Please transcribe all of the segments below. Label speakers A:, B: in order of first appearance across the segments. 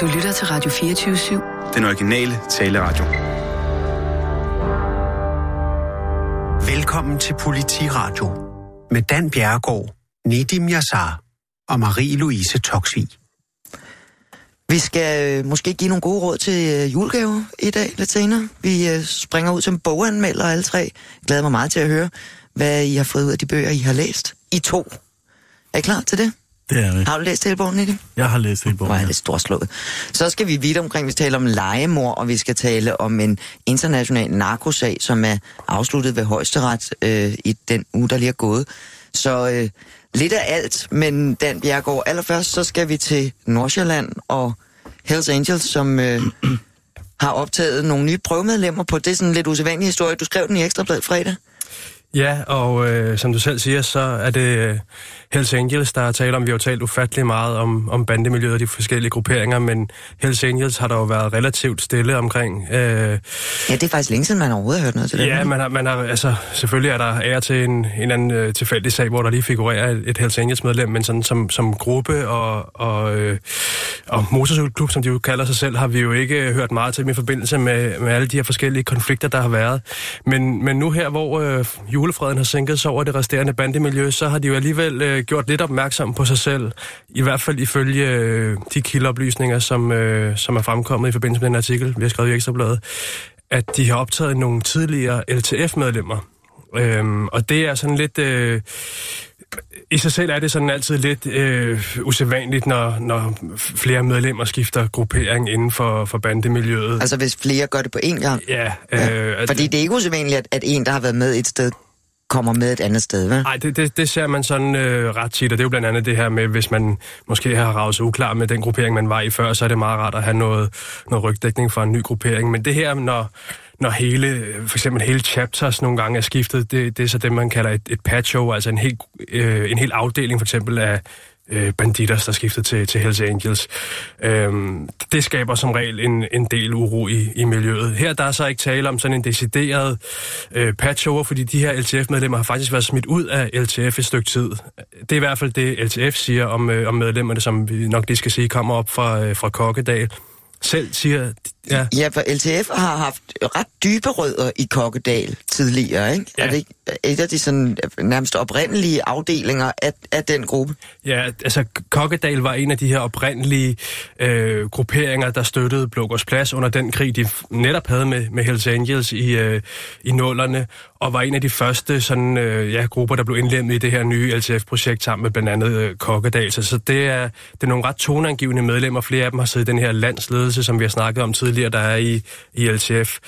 A: Du lytter til Radio 24-7.
B: Den originale taleradio.
C: Velkommen til Politiradio med Dan Bjerregaard, Nedim Yassar og Marie-Louise Toksvig.
D: Vi skal øh, måske give nogle gode råd til øh, julegave i dag lidt senere. Vi øh, springer ud som boganmelder alle tre. Glæder mig meget til at høre, hvad I har fået ud af de bøger, I har læst. I to. Er I klar til det?
E: Det er vi.
D: Har du læst hele bogen, Nicky?
E: Jeg har læst hele bogen.
D: Hvor er det storslået. Så skal vi vidt omkring, vi taler om legemor, og vi skal tale om en international narkosag, som er afsluttet ved højesteret øh, i den uge, der lige er gået. Så øh, lidt af alt, men Dan Bjergård, allerførst så skal vi til Nordsjælland og Hells Angels, som øh, har optaget nogle nye prøvemedlemmer på. Det er sådan en lidt usædvanlig historie. Du skrev den i Ekstrabladet fredag.
F: Ja, og øh, som du selv siger, så er det øh, Hells Angels, der er tale om. Vi har jo talt ufattelig meget om, om bandemiljøet og de forskellige grupperinger, men Hells Angels har der jo været relativt stille omkring. Øh,
D: Ja, det er faktisk længe siden, man overhovedet har hørt noget til det.
F: ja, man har, man har, altså, selvfølgelig er der ære til en, en anden øh, tilfældig sag, hvor der lige figurerer et, et Hells Angels medlem, men sådan som, som gruppe og, og, øh, og motorcykelklub, som de jo kalder sig selv, har vi jo ikke hørt meget til i forbindelse med, med alle de her forskellige konflikter, der har været. Men, men nu her, hvor øh, julefreden har sænket sig over det resterende bandemiljø, så har de jo alligevel øh, gjort lidt opmærksom på sig selv. I hvert fald ifølge øh, de kildeoplysninger, som, øh, som er fremkommet i forbindelse med den artikel, vi har skrevet i Ekstrabladet, at de har optaget nogle tidligere LTF-medlemmer. Øhm, og det er sådan lidt... Øh, I sig selv er det sådan altid lidt øh, usædvanligt, når, når flere medlemmer skifter gruppering inden for, for bandemiljøet.
D: Altså hvis flere gør det på én gang.
F: ja,
D: Ja,
F: øh,
D: Fordi det er ikke usædvanligt, at, at en, der har været med et sted, kommer med et andet sted, vel?
F: Nej, det, det, det ser man sådan øh, ret tit, og det er jo blandt andet det her med, hvis man måske har ravet sig uklar med den gruppering, man var i før, så er det meget rart at have noget, noget rygdækning for en ny gruppering. Men det her, når, når hele, for eksempel hele chapters nogle gange er skiftet, det, det er så det, man kalder et, et patcho, altså en hel, øh, en hel afdeling for eksempel af øh, banditers, der skifter til, til Hells Angels. Øhm, det skaber som regel en, en del uro i, i miljøet. Her der er så ikke tale om sådan en decideret øh, patchover, fordi de her LTF-medlemmer har faktisk været smidt ud af LTF et stykke tid. Det er i hvert fald det, LTF siger om, øh, om medlemmerne, som vi nok lige skal sige, kommer op fra, øh, fra Kokkedal. Selv siger... Ja,
D: Ja, for LTF har haft ret dybe rødder i Kokkedal tidligere, ikke?
F: Ja.
D: Er det ikke et af de sådan nærmest oprindelige afdelinger af, af den gruppe?
F: Ja, altså Kokkedal var en af de her oprindelige øh, grupperinger, der støttede Blågårds Plads under den krig, de netop havde med, med Hells Angels i, øh, i nullerne, og var en af de første sådan, øh, ja, grupper, der blev indlemmet i det her nye LTF-projekt sammen med blandt andet øh, Kokkedal. Så, så det, er, det er nogle ret toneangivende medlemmer. Flere af dem har siddet i den her landsledelse, som vi har snakket om tidligere, der er i, i LTF.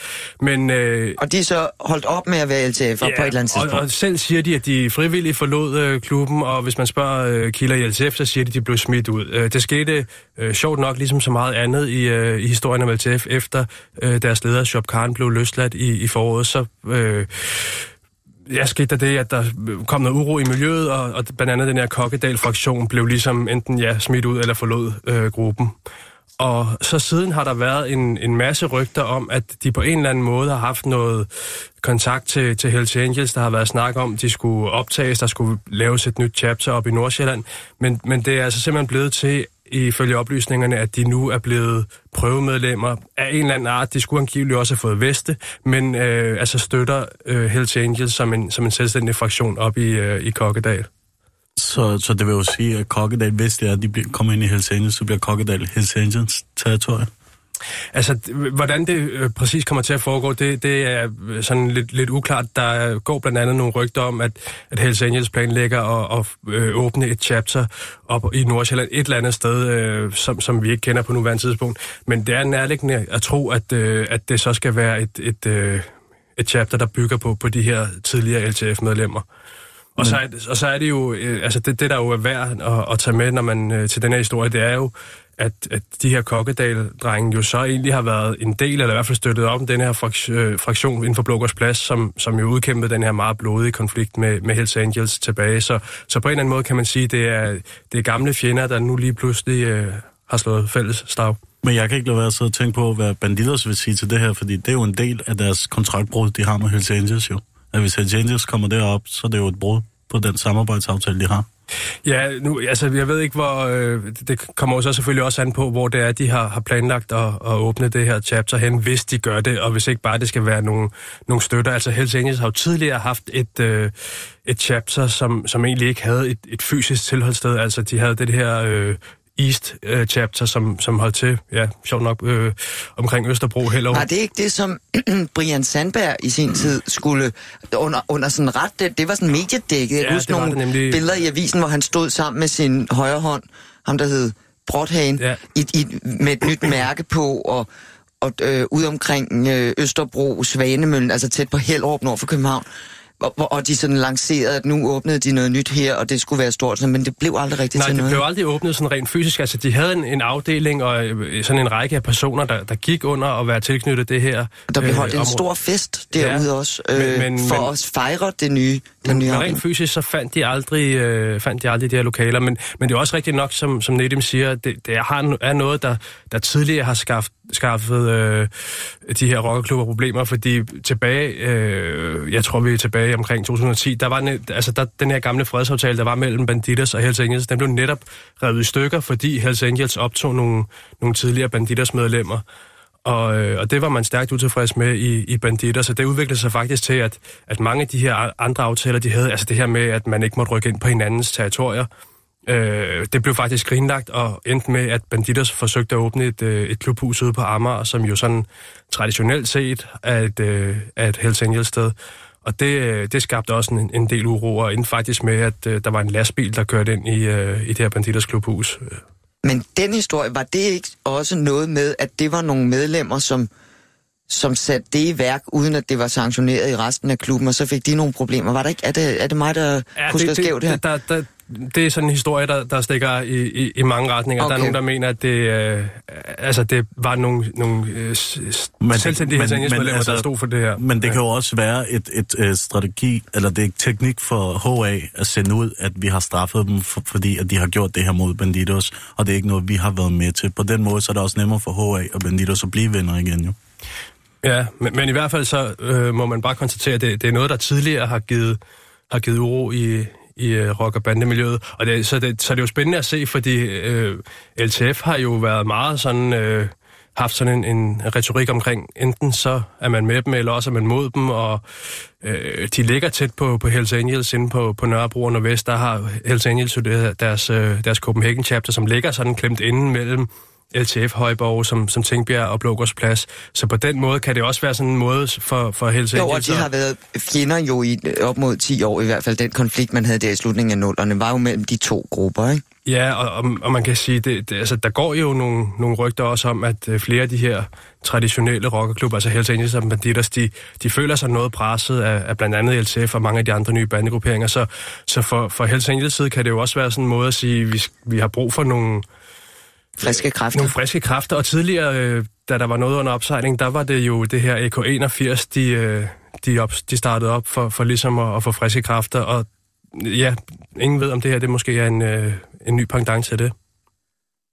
F: Men øh,
D: Og de er så holdt op med at være LTF ja, på et eller andet tidspunkt.
F: og, og selv siger de, at de frivilligt forlod øh, klubben, og hvis man spørger øh, kilder i LTF, så siger de, at de blev smidt ud. Øh, det skete øh, sjovt nok, ligesom så meget andet i, øh, i historien om LTF, efter øh, deres leder, Shop Khan, blev løsladt i, i foråret, så... Øh, Ja, skete der det, at der kom noget uro i miljøet, og, og blandt andet den her Kokkedal-fraktion blev ligesom enten ja, smidt ud eller forlod øh, gruppen. Og så siden har der været en, en masse rygter om, at de på en eller anden måde har haft noget kontakt til, til Hells Angels. Der har været snak om, at de skulle optages, der skulle laves et nyt chapter op i Nordsjælland. Men, men det er altså simpelthen blevet til, ifølge oplysningerne, at de nu er blevet prøvemedlemmer af en eller anden art. De skulle angiveligt også have fået veste, men øh, altså støtter øh, Hells Angels som en, som en selvstændig fraktion op i, øh, i Kokkedal.
E: Så, så det vil jo sige, at Kokkedal, hvis det er, at de bliver, kommer ind i Hells Angels, så bliver Kokkedal Hells Angels territorie.
F: Altså, hvordan det øh, præcis kommer til at foregå, det, det er øh, sådan lidt, lidt uklart. Der går blandt andet nogle rygter om, at, at Hells Angels planlægger at, at øh, åbne et chapter op i Nordsjælland et eller andet sted, øh, som, som vi ikke kender på nuværende tidspunkt. Men det er nærliggende at tro, at, øh, at det så skal være et, et, øh, et chapter, der bygger på, på de her tidligere LTF-medlemmer. Og, så er, det- og så er det jo, øh, altså det, det der jo er værd at, at tage med, når man øh, til den her historie, det er jo, at, at de her Kokkedal-drenge jo så egentlig har været en del, eller i hvert fald støttet op om den her øh, fraktion inden for Blågårds Plads, som, som jo udkæmpede den her meget blodige konflikt med, med Hells Angels tilbage. Så, så på en eller anden måde kan man sige, det er, det er gamle fjender, der nu lige pludselig øh, har slået fælles stav.
E: Men jeg kan ikke lade være at sidde og tænke på, hvad Bandidos vil sige til det her, fordi det er jo en del af deres kontraktbrud, de har med Hells Angels jo. At hvis Hells Angels kommer derop, så er det jo et brud på den samarbejdsaftale, de har.
F: Ja, nu, altså jeg ved ikke, hvor... Øh, det kommer jo så selvfølgelig også an på, hvor det er, de har, har planlagt at, at åbne det her chapter hen, hvis de gør det, og hvis ikke bare det skal være nogle, nogle støtter. Altså Hells Angels har jo tidligere haft et, øh, et chapter, som, som egentlig ikke havde et, et fysisk tilholdssted. Altså de havde det her... Øh, East uh, chapter, som, som holdt til, ja, sjovt nok, øh, omkring Østerbro Hellerup.
D: Var det ikke det, som Brian Sandberg i sin tid skulle under, under sådan ret, det, det var sådan mediedækket. Jeg
F: Ja,
D: husker nogle
F: nemlig.
D: billeder i avisen, hvor han stod sammen med sin højre hånd, ham der hed Brothagen,
F: Ja.
D: i, i, med et nyt mærke på, og, og øh, ude omkring øh, Østerbro, Svanemøllen, altså tæt på Hellerup nord for København. Og, og- og de sådan lancerede, at nu åbnede de noget nyt her, og det skulle være stort, men det blev aldrig rigtigt
F: Nej,
D: til
F: det
D: noget.
F: blev aldrig åbnet sådan rent fysisk. Altså, de havde en, en afdeling og øh, sådan en række af personer, der, der gik under at være tilknyttet det her.
D: Der blev
F: øh,
D: holdt en
F: område.
D: stor fest derude
F: Ja,
D: også, øh,
F: men- men-
D: for
F: men-
D: at fejre det nye,
F: Men
D: afdeling.
F: rent fysisk, så fandt de aldrig, øh, fandt de aldrig de her lokaler. Men, men det er også rigtigt nok, som, som Nedim siger, det, det har, er noget, der, der tidligere har skaffet, skaffet øh, de her rockerklubber problemer, fordi tilbage, øh, jeg tror vi er tilbage omkring 2010, der var altså der, den her gamle fredsaftale, der var mellem Banditas og Hells Angels, den blev netop revet i stykker, fordi Hells Angels optog nogle, nogle tidligere Banditas medlemmer. Og, øh, og det var man stærkt utilfreds med i, i Banditter, så det udviklede sig faktisk til, at, at mange af de her andre aftaler, de havde, altså det her med, at man ikke måtte rykke ind på hinandens territorier, øh, det blev faktisk grinlagt og endte med, at Banditters forsøgte at åbne et, øh, et klubhus ude på Amager, som jo sådan traditionelt set er et, øh, er et Hells Angels sted. Og det, øh, det skabte også en, en del uro, og endte faktisk med, at øh, der var en lastbil, der kørte ind i, øh, i det her Banditters klubhus.
D: Men den historie, var det ikke også noget med, at det var nogle medlemmer, som, som satte det i værk, uden at det var sanktioneret i resten af klubben, og så fik de nogle problemer? Var det ikke? Er det, er det mig, der ja, husker
F: det,
D: skævt her?
F: der, der, det er sådan en historie, der, der stikker i, i, i mange retninger. Okay. Der er nogen, der mener, at det, øh, altså, det var nogle, nogle øh, selvstændige
E: men- altså-
F: der stod for det her.
E: Men det kan jo også være et, et, et strategi, eller det er teknik for HA at sende ud, at vi har straffet dem, for, fordi at de har gjort det her mod Banditos, og det er ikke noget, vi har været med til. På den måde, så er det også nemmere for HA og Banditos at blive venner igen, jo.
F: Ja, men, men i hvert fald så øh, må man bare konstatere, at det, det er noget, der tidligere har givet, har givet uro i, i øh, rock- og bandemiljøet. Og det, så, det, så det er jo spændende at se, fordi øh, LTF har jo været meget sådan... Øh, haft sådan en, en retorik omkring, enten så er man med dem, eller også er man mod dem, og øh, de ligger tæt på, på Hells Angels inde på, på Nørrebro og Nordvest. Der har Hells Angels jo deres, øh, deres Copenhagen chapter, som ligger sådan klemt inden mellem LTF Højborg, som, som Tingbjerg og Blågårds Plads. Så på den måde kan det også være sådan en måde for, for Hells
D: Jo, og
F: Angels.
D: de har været fjender jo i op mod 10 år, i hvert fald den konflikt, man havde der i slutningen af nullerne, var jo mellem de to grupper, ikke?
F: Ja, og, og, og man kan sige, det, det, altså, der går jo nogle, nogle rygter også om, at øh, flere af de her traditionelle rockerklubber, altså Hells Angels og Banditos, de, de føler sig noget presset af, af blandt andet LTF og mange af de andre nye bandegrupperinger. Så, så for, for Hells Angels side kan det jo også være sådan en måde at sige, at vi, vi har brug for nogle,
D: Friske kræfter.
F: nogle friske kræfter. Og tidligere, øh, da der var noget under opsejling, der var det jo det her EK81, de, øh, de, op, de startede op for, for ligesom at, at få friske kræfter. Og ja, ingen ved, om det her det måske er en, øh, en ny pendant til det.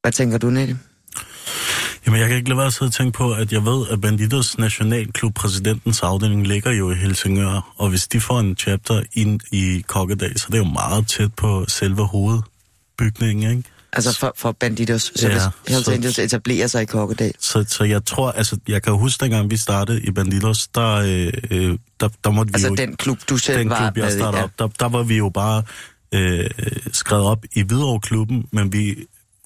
D: Hvad tænker du, Nette?
E: Jamen, jeg kan ikke lade være at sidde og tænke på, at jeg ved, at Banditos nationalklub, præsidentens afdeling, ligger jo i Helsingør, og hvis de får en chapter ind i Kokkedal, så er det jo meget tæt på selve hovedbygningen, ikke?
D: Altså for, for Banditos, så
E: Ja,
D: hvis Hells
E: så-
D: Angels etablerer sig i Kokkedal.
E: Så, så jeg tror, altså, jeg kan huske, dengang vi startede i Banditos, der, øh, øh, der, der måtte vi
D: Altså
E: jo...
D: den klub, du selv
E: den
D: var
E: klub, jeg
D: med
E: startede
D: Ja.
E: op, der, der var vi jo bare øh, skrevet op i Hvidovre-klubben, men vi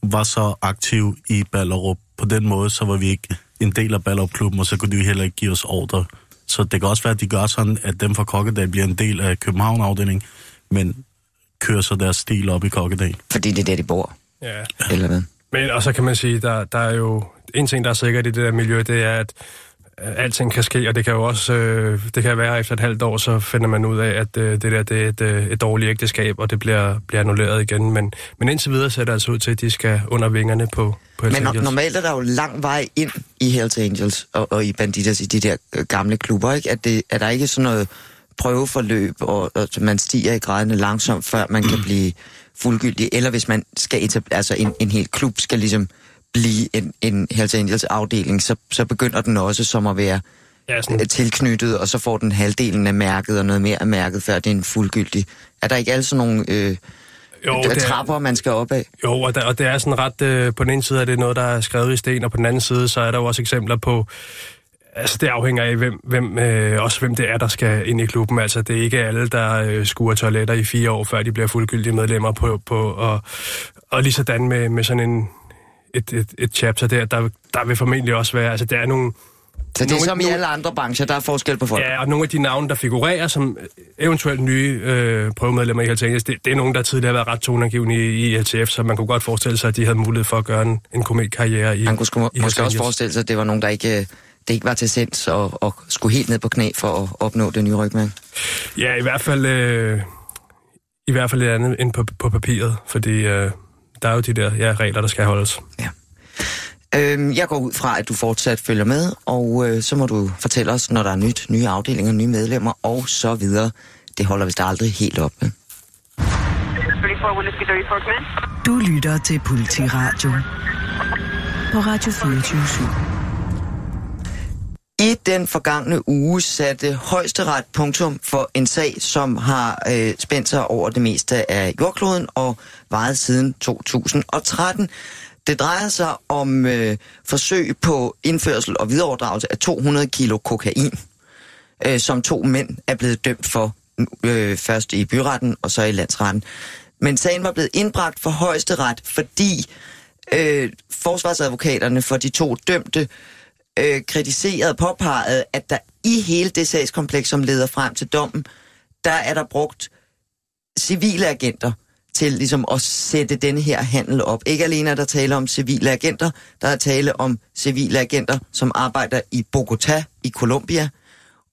E: var så aktive i Ballerup. På den måde, så var vi ikke en del af Ballerup-klubben, og så kunne de jo heller ikke give os ordre. Så det kan også være, at de gør sådan, at dem fra Kokkedal bliver en del af København-afdelingen, men kører så deres stil op i Kokkedal.
D: Fordi det er der, de bor,
F: Ja.
D: eller hvad?
F: Men og så kan man sige, der, der er jo en ting, der er sikkert i det der miljø, det er, at alting kan ske, og det kan jo også øh, det kan være efter et halvt år, så finder man ud af, at øh, det der det er et, øh, et dårligt ægteskab, og det bliver, bliver annulleret igen. Men, men indtil videre ser det altså ud til, at de skal under vingerne på, på Hells
D: Men
F: Angels.
D: normalt er der jo lang vej ind i Hells Angels og, og i Banditas i de der øh, gamle klubber, ikke? At det, er der ikke sådan noget prøveforløb, og, og man stiger i gradene langsomt, før man kan blive fuldgyldig, eller hvis man skal etablere, altså en, en hel klub skal ligesom blive en, en Hells Angels afdeling, så, så begynder den også som at være
F: Ja, sådan,
D: øh, tilknyttet, og så får den halvdelen af mærket og noget mere af mærket, før det er en fuldgyldig. Er der ikke alle sådan nogle øh, Jo, det er trapper, man skal op af.
F: Jo, og, der, og det er sådan ret... Øh, på den ene side er det noget, der er skrevet i sten, og på den anden side, så er der jo også eksempler på... Altså, det afhænger af, hvem, hvem, øh, også hvem det er, der skal ind i klubben. Altså, det er ikke alle, der øh, skuer toiletter i fire år, før de bliver fuldgyldige medlemmer på... på og, og lige sådan med, med sådan en, et, et, et chapter der, der, der vil formentlig også være... Altså, der er nogle
D: så det er som i alle andre brancher, der er forskel på folk?
F: Ja, og nogle af de navne, der figurerer som eventuelt nye øh, prøvemedlemmer i Helsinki, det, det er nogen, der tidligere har været ret tonangivende i, i LTF, så man kunne godt forestille sig, at de havde mulighed for at gøre en, en kometkarriere i
D: Man kunne sku,
F: i
D: måske også forestille sig, at det var nogen, der ikke, det ikke var til sinds og, og skulle helt ned på knæ for at opnå det nye rygmand.
F: Ja, i hvert fald, øh, i hvert fald et andet end på, på papiret, fordi øh, der er jo de der ja, regler, der skal holdes.
D: Ja. Øhm, jeg går ud fra, at du fortsat følger med, og øh, så må du fortælle os, når der er nyt, nye afdelinger, nye medlemmer og så videre. Det holder vist aldrig helt op.
A: Du lytter til Politiradio på Radio 24
D: i den forgangne uge satte højesteret punktum for en sag, som har øh, spændt sig over det meste af jordkloden og varet siden 2013. Det drejer sig om øh, forsøg på indførsel og videreoverdragelse af 200 kilo kokain, øh, som to mænd er blevet dømt for, øh, først i byretten og så i landsretten. Men sagen var blevet indbragt for højesteret, fordi øh, forsvarsadvokaterne for de to dømte øh, kritiseret og påpeget, at der i hele det sagskompleks, som leder frem til dommen, der er der brugt civile agenter til ligesom at sætte denne her handel op. Ikke alene er der tale om civile agenter, der er tale om civile agenter, som arbejder i Bogota i Colombia,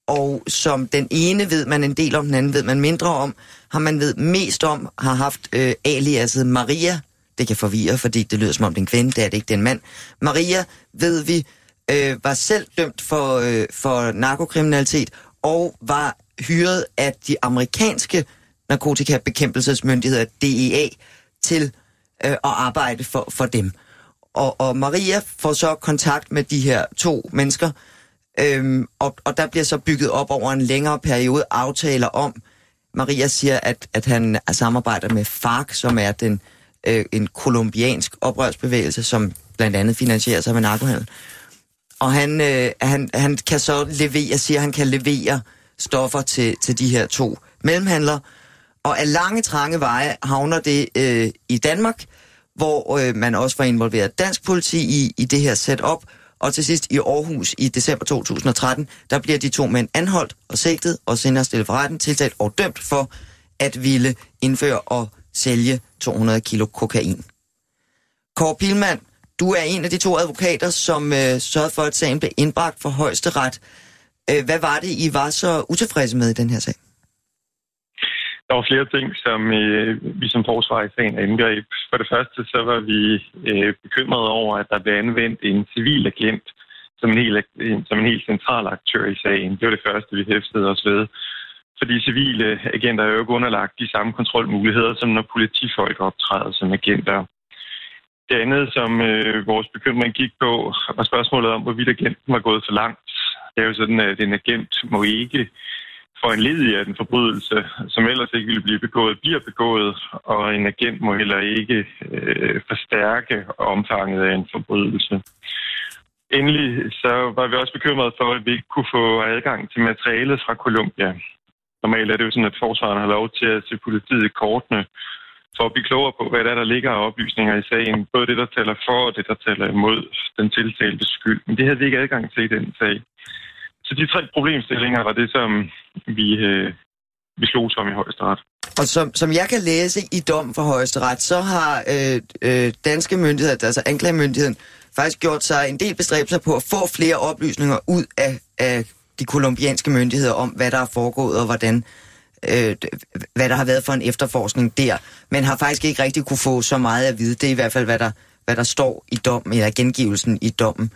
D: og som den ene ved man en del om, den anden ved man mindre om, har man ved mest om, har haft øh, aliaset Maria, det kan forvirre, fordi det lyder som om det er en kvinde, det er det ikke, det er en mand. Maria, ved vi, øh, var selv dømt for, øh, for narkokriminalitet, og var hyret af de amerikanske narkotikabekæmpelsesmyndigheder, DEA, til øh, at arbejde for, for dem. Og, og Maria får så kontakt med de her to mennesker, øhm, og, og der bliver så bygget op over en længere periode aftaler om, Maria siger, at, at han samarbejder med FARC, som er den øh, en kolumbiansk oprørsbevægelse, som blandt andet finansierer sig med narkohandel. Og han, øh, han, han kan så levere, siger han kan levere stoffer til, til de her to mellemhandlere, og af lange, trange veje havner det øh, i Danmark, hvor øh, man også var involveret dansk politi i, i det her setup. Og til sidst i Aarhus i december 2013, der bliver de to mænd anholdt og sigtet og senere stillet for retten, tiltalt og dømt for at ville indføre og sælge 200 kilo kokain. Kåre Pilmand du er en af de to advokater, som øh, sørgede for, at sagen blev indbragt for højesteret. Øh, hvad var det, I var så utilfredse med i den her sag?
B: Der var flere ting, som øh, vi som forsvar i sagen angreb. For det første så var vi øh, bekymrede over, at der blev anvendt en civil agent som en, helt, som en helt central aktør i sagen. Det var det første, vi hæftede os ved. Fordi civile agenter er jo ikke underlagt de samme kontrolmuligheder, som når politifolk optræder som agenter. Det andet, som øh, vores bekymring gik på, var spørgsmålet om, hvorvidt agenten var gået for langt. Det er jo sådan, at en agent må ikke for en ledig af den forbrydelse, som ellers ikke ville blive begået, bliver begået, og en agent må heller ikke øh, forstærke omfanget af en forbrydelse. Endelig så var vi også bekymrede for, at vi ikke kunne få adgang til materialet fra Columbia. Normalt er det jo sådan, at forsvaren har lov til at se politiet i kortene, for at blive klogere på, hvad der, er, der ligger af oplysninger i sagen. Både det, der taler for, og det, der taler imod den tiltalte skyld. Men det havde vi ikke adgang til i den sag. Så de tre problemstillinger var det, som vi, øh, vi slog som i højesteret.
D: Og som, som jeg kan læse i dom for højesteret, så har øh, øh, danske myndigheder, altså anklagemyndigheden, faktisk gjort sig en del bestræbelser på at få flere oplysninger ud af, af de kolumbianske myndigheder om, hvad der er foregået og hvordan øh, hvad der har været for en efterforskning der, men har faktisk ikke rigtig kunne få så meget at vide. Det er i hvert fald, hvad der, hvad der står i dommen, eller gengivelsen i dommen.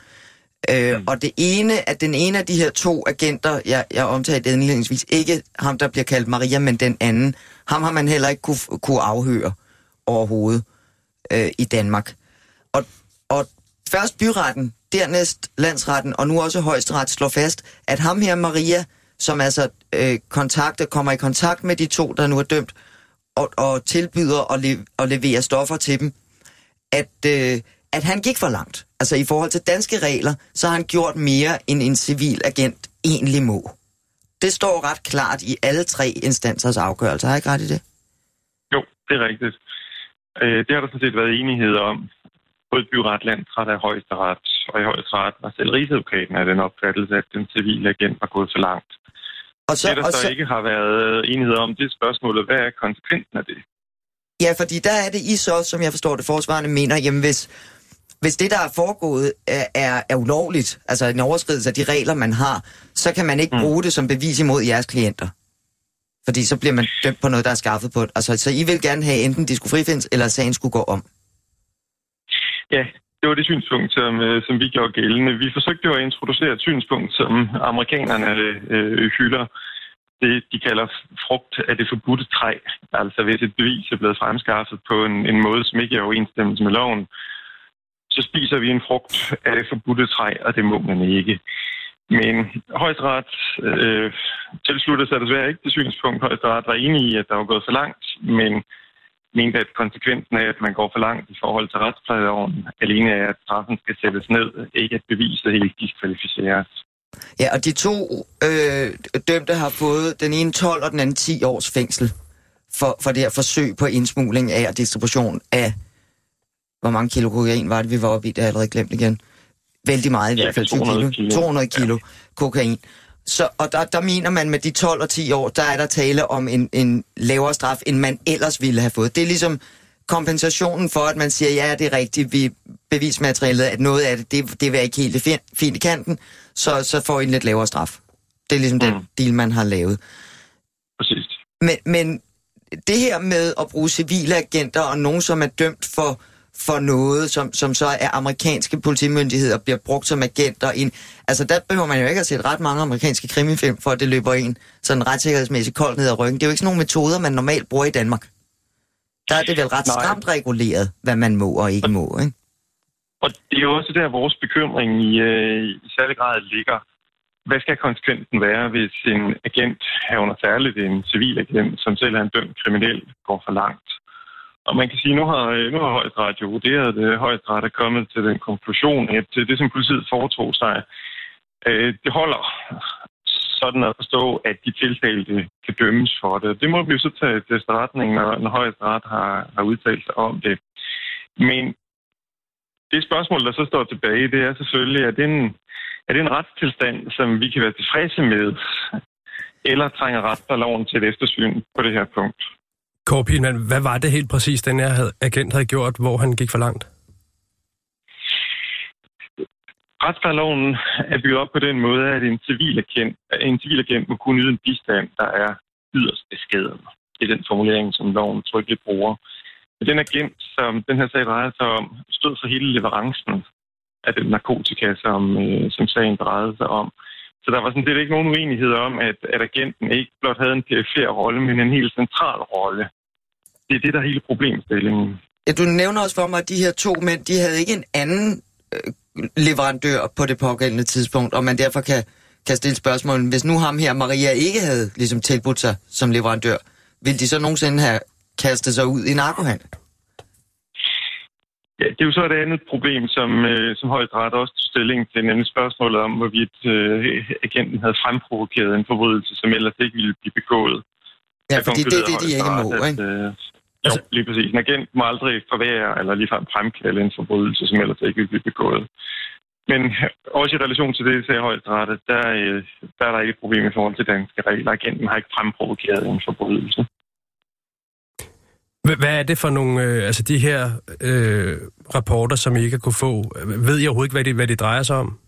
D: Øh, mm. Og det ene, at den ene af de her to agenter, jeg, jeg omtalte indledningsvis, ikke ham, der bliver kaldt Maria, men den anden, ham har man heller ikke kunne, kunne afhøre overhovedet øh, i Danmark. Og, og først byretten, dernæst landsretten, og nu også højesteret slår fast, at ham her, Maria, som altså øh, kontakter, kommer i kontakt med de to, der nu er dømt, og, og tilbyder at, le, at levere stoffer til dem, at, øh, at han gik for langt. Altså i forhold til danske regler, så har han gjort mere, end en civil agent egentlig må. Det står ret klart i alle tre instansers afgørelser. Har jeg ikke ret i det?
B: Jo, det er rigtigt. Øh, det har der sådan set været enighed om. Både byret, landtræt af højesteret og i højesteret var selv rigsadvokaten af den opfattelse, at den civile agent var gået for langt. Og så, det, der og så, så ikke har været enighed om, det er spørgsmålet, hvad er konsekvensen af det?
D: Ja, fordi der er det I så, som jeg forstår det, forsvarende mener, jamen hvis, hvis det, der er foregået, er, er, er ulovligt, altså en overskridelse af de regler, man har, så kan man ikke mm. bruge det som bevis imod jeres klienter. Fordi så bliver man dømt på noget, der er skaffet på det. Altså, så I vil gerne have enten de skulle frifindes, eller sagen skulle gå om?
B: Ja, det var det synspunkt, som, øh, som vi gjorde gældende. Vi forsøgte jo at introducere et synspunkt, som amerikanerne øh, hylder. Det, de kalder frugt af det forbudte træ. Altså hvis et bevis er blevet fremskaffet på en, en måde, som ikke er overensstemmelse med loven, så spiser vi en frugt af det forbudte træ, og det må man ikke. Men højesteret øh, tilsluttede sig desværre ikke det synspunkt. Højesteret var enige i, at der var gået for langt, men mente, at konsekvensen af, at man går for langt i forhold til retsplejeloven, alene er, at straffen skal sættes ned, ikke at beviset helt diskvalificeres.
D: Ja, og de to øh, dømte har fået den ene 12 og den anden 10 års fængsel for, for det her forsøg på indsmugling af og distribution af hvor mange kilo kokain var det, vi var oppe i, det har jeg allerede glemt igen. Vældig meget i hvert fald, 200 kilo. 200 kilo ja. kokain. Så, og der, der mener man med de 12 og 10 år, der er der tale om en, en lavere straf, end man ellers ville have fået. Det er ligesom kompensationen for, at man siger, ja, det er rigtigt, vi bevismaterialet, at noget af det, det, det vil ikke helt fint i kanten, så, så får I en lidt lavere straf. Det er ligesom mm. den deal, man har lavet.
B: Præcis.
D: Men, men det her med at bruge civile agenter og nogen, som er dømt for for noget, som, som så er amerikanske politimyndigheder bliver brugt som agenter ind. Altså der behøver man jo ikke at sætte ret mange amerikanske krimifilm, for at det løber en sådan retssikkerhedsmæssigt koldt ned ad ryggen. Det er jo ikke sådan nogle metoder, man normalt bruger i Danmark. Der er det vel ret Nej. stramt reguleret, hvad man må og ikke må, ikke?
B: Og det er jo også der, vores bekymring i, øh, i særlig grad ligger. Hvad skal konsekvensen være, hvis en agent, herunder særligt en civil agent, som selv er en dømt kriminel, går for langt? Og man kan sige, at nu har, øh, nu har højesteret jo vurderet det. Øh, højesteret er kommet til den konklusion, at øh, det, som politiet foretog sig, øh, det holder sådan at forstå, at de tiltalte kan dømmes for det. Det må vi jo så tage til efterretning, når, når højesteret har, har udtalt sig om det. Men det spørgsmål, der så står tilbage, det er selvfølgelig, er det en, er det en retstilstand, som vi kan være tilfredse med, eller trænger retsloven til et eftersyn på det her punkt?
F: Kåre Pilman, hvad var det helt præcis, den her agent havde gjort, hvor han gik for langt?
B: Retsplejeloven er bygget op på den måde, at en civil agent, en civil agent må kunne yde en bistand, der er yderst beskeden. Det er den formulering, som loven tryggeligt bruger. Men den agent, som den her sag drejede sig om, stod for hele leverancen af den narkotika, som, øh, som sagen drejede sig om. Så der var sådan set ikke nogen uenighed om, at, at agenten ikke blot havde en perifer rolle, men en helt central rolle. Det er det, der er hele problemstillingen.
D: Ja, du nævner også for mig, at de her to mænd, de havde ikke en anden øh, leverandør på det pågældende tidspunkt, og man derfor kan, kan stille spørgsmål. Hvis nu ham her, Maria, ikke havde ligesom tilbudt sig som leverandør, ville de så nogensinde have kastet sig ud i narkohandel?
B: Ja, det er jo så et andet problem, som, øh, som højesteret også tog stilling til, nemlig spørgsmålet om, hvorvidt øh, agenten havde fremprovokeret en forbrydelse, som ellers ikke ville blive begået.
D: Ja, fordi det er det, de ikke må, at, ikke? Øh,
B: jo, altså- lige præcis. En agent må aldrig forvære eller ligefrem fremkalde en forbrydelse, som ellers ikke ville blive begået. Men også i relation til det, sagde højesteret, der, øh, der er der ikke et problem i forhold til danske regler. Agenten har ikke fremprovokeret en forbrydelse.
F: Hvad er det for nogle, øh, altså de her øh, rapporter, som I ikke har kunne få? Ved I overhovedet ikke, hvad det, hvad de drejer sig om?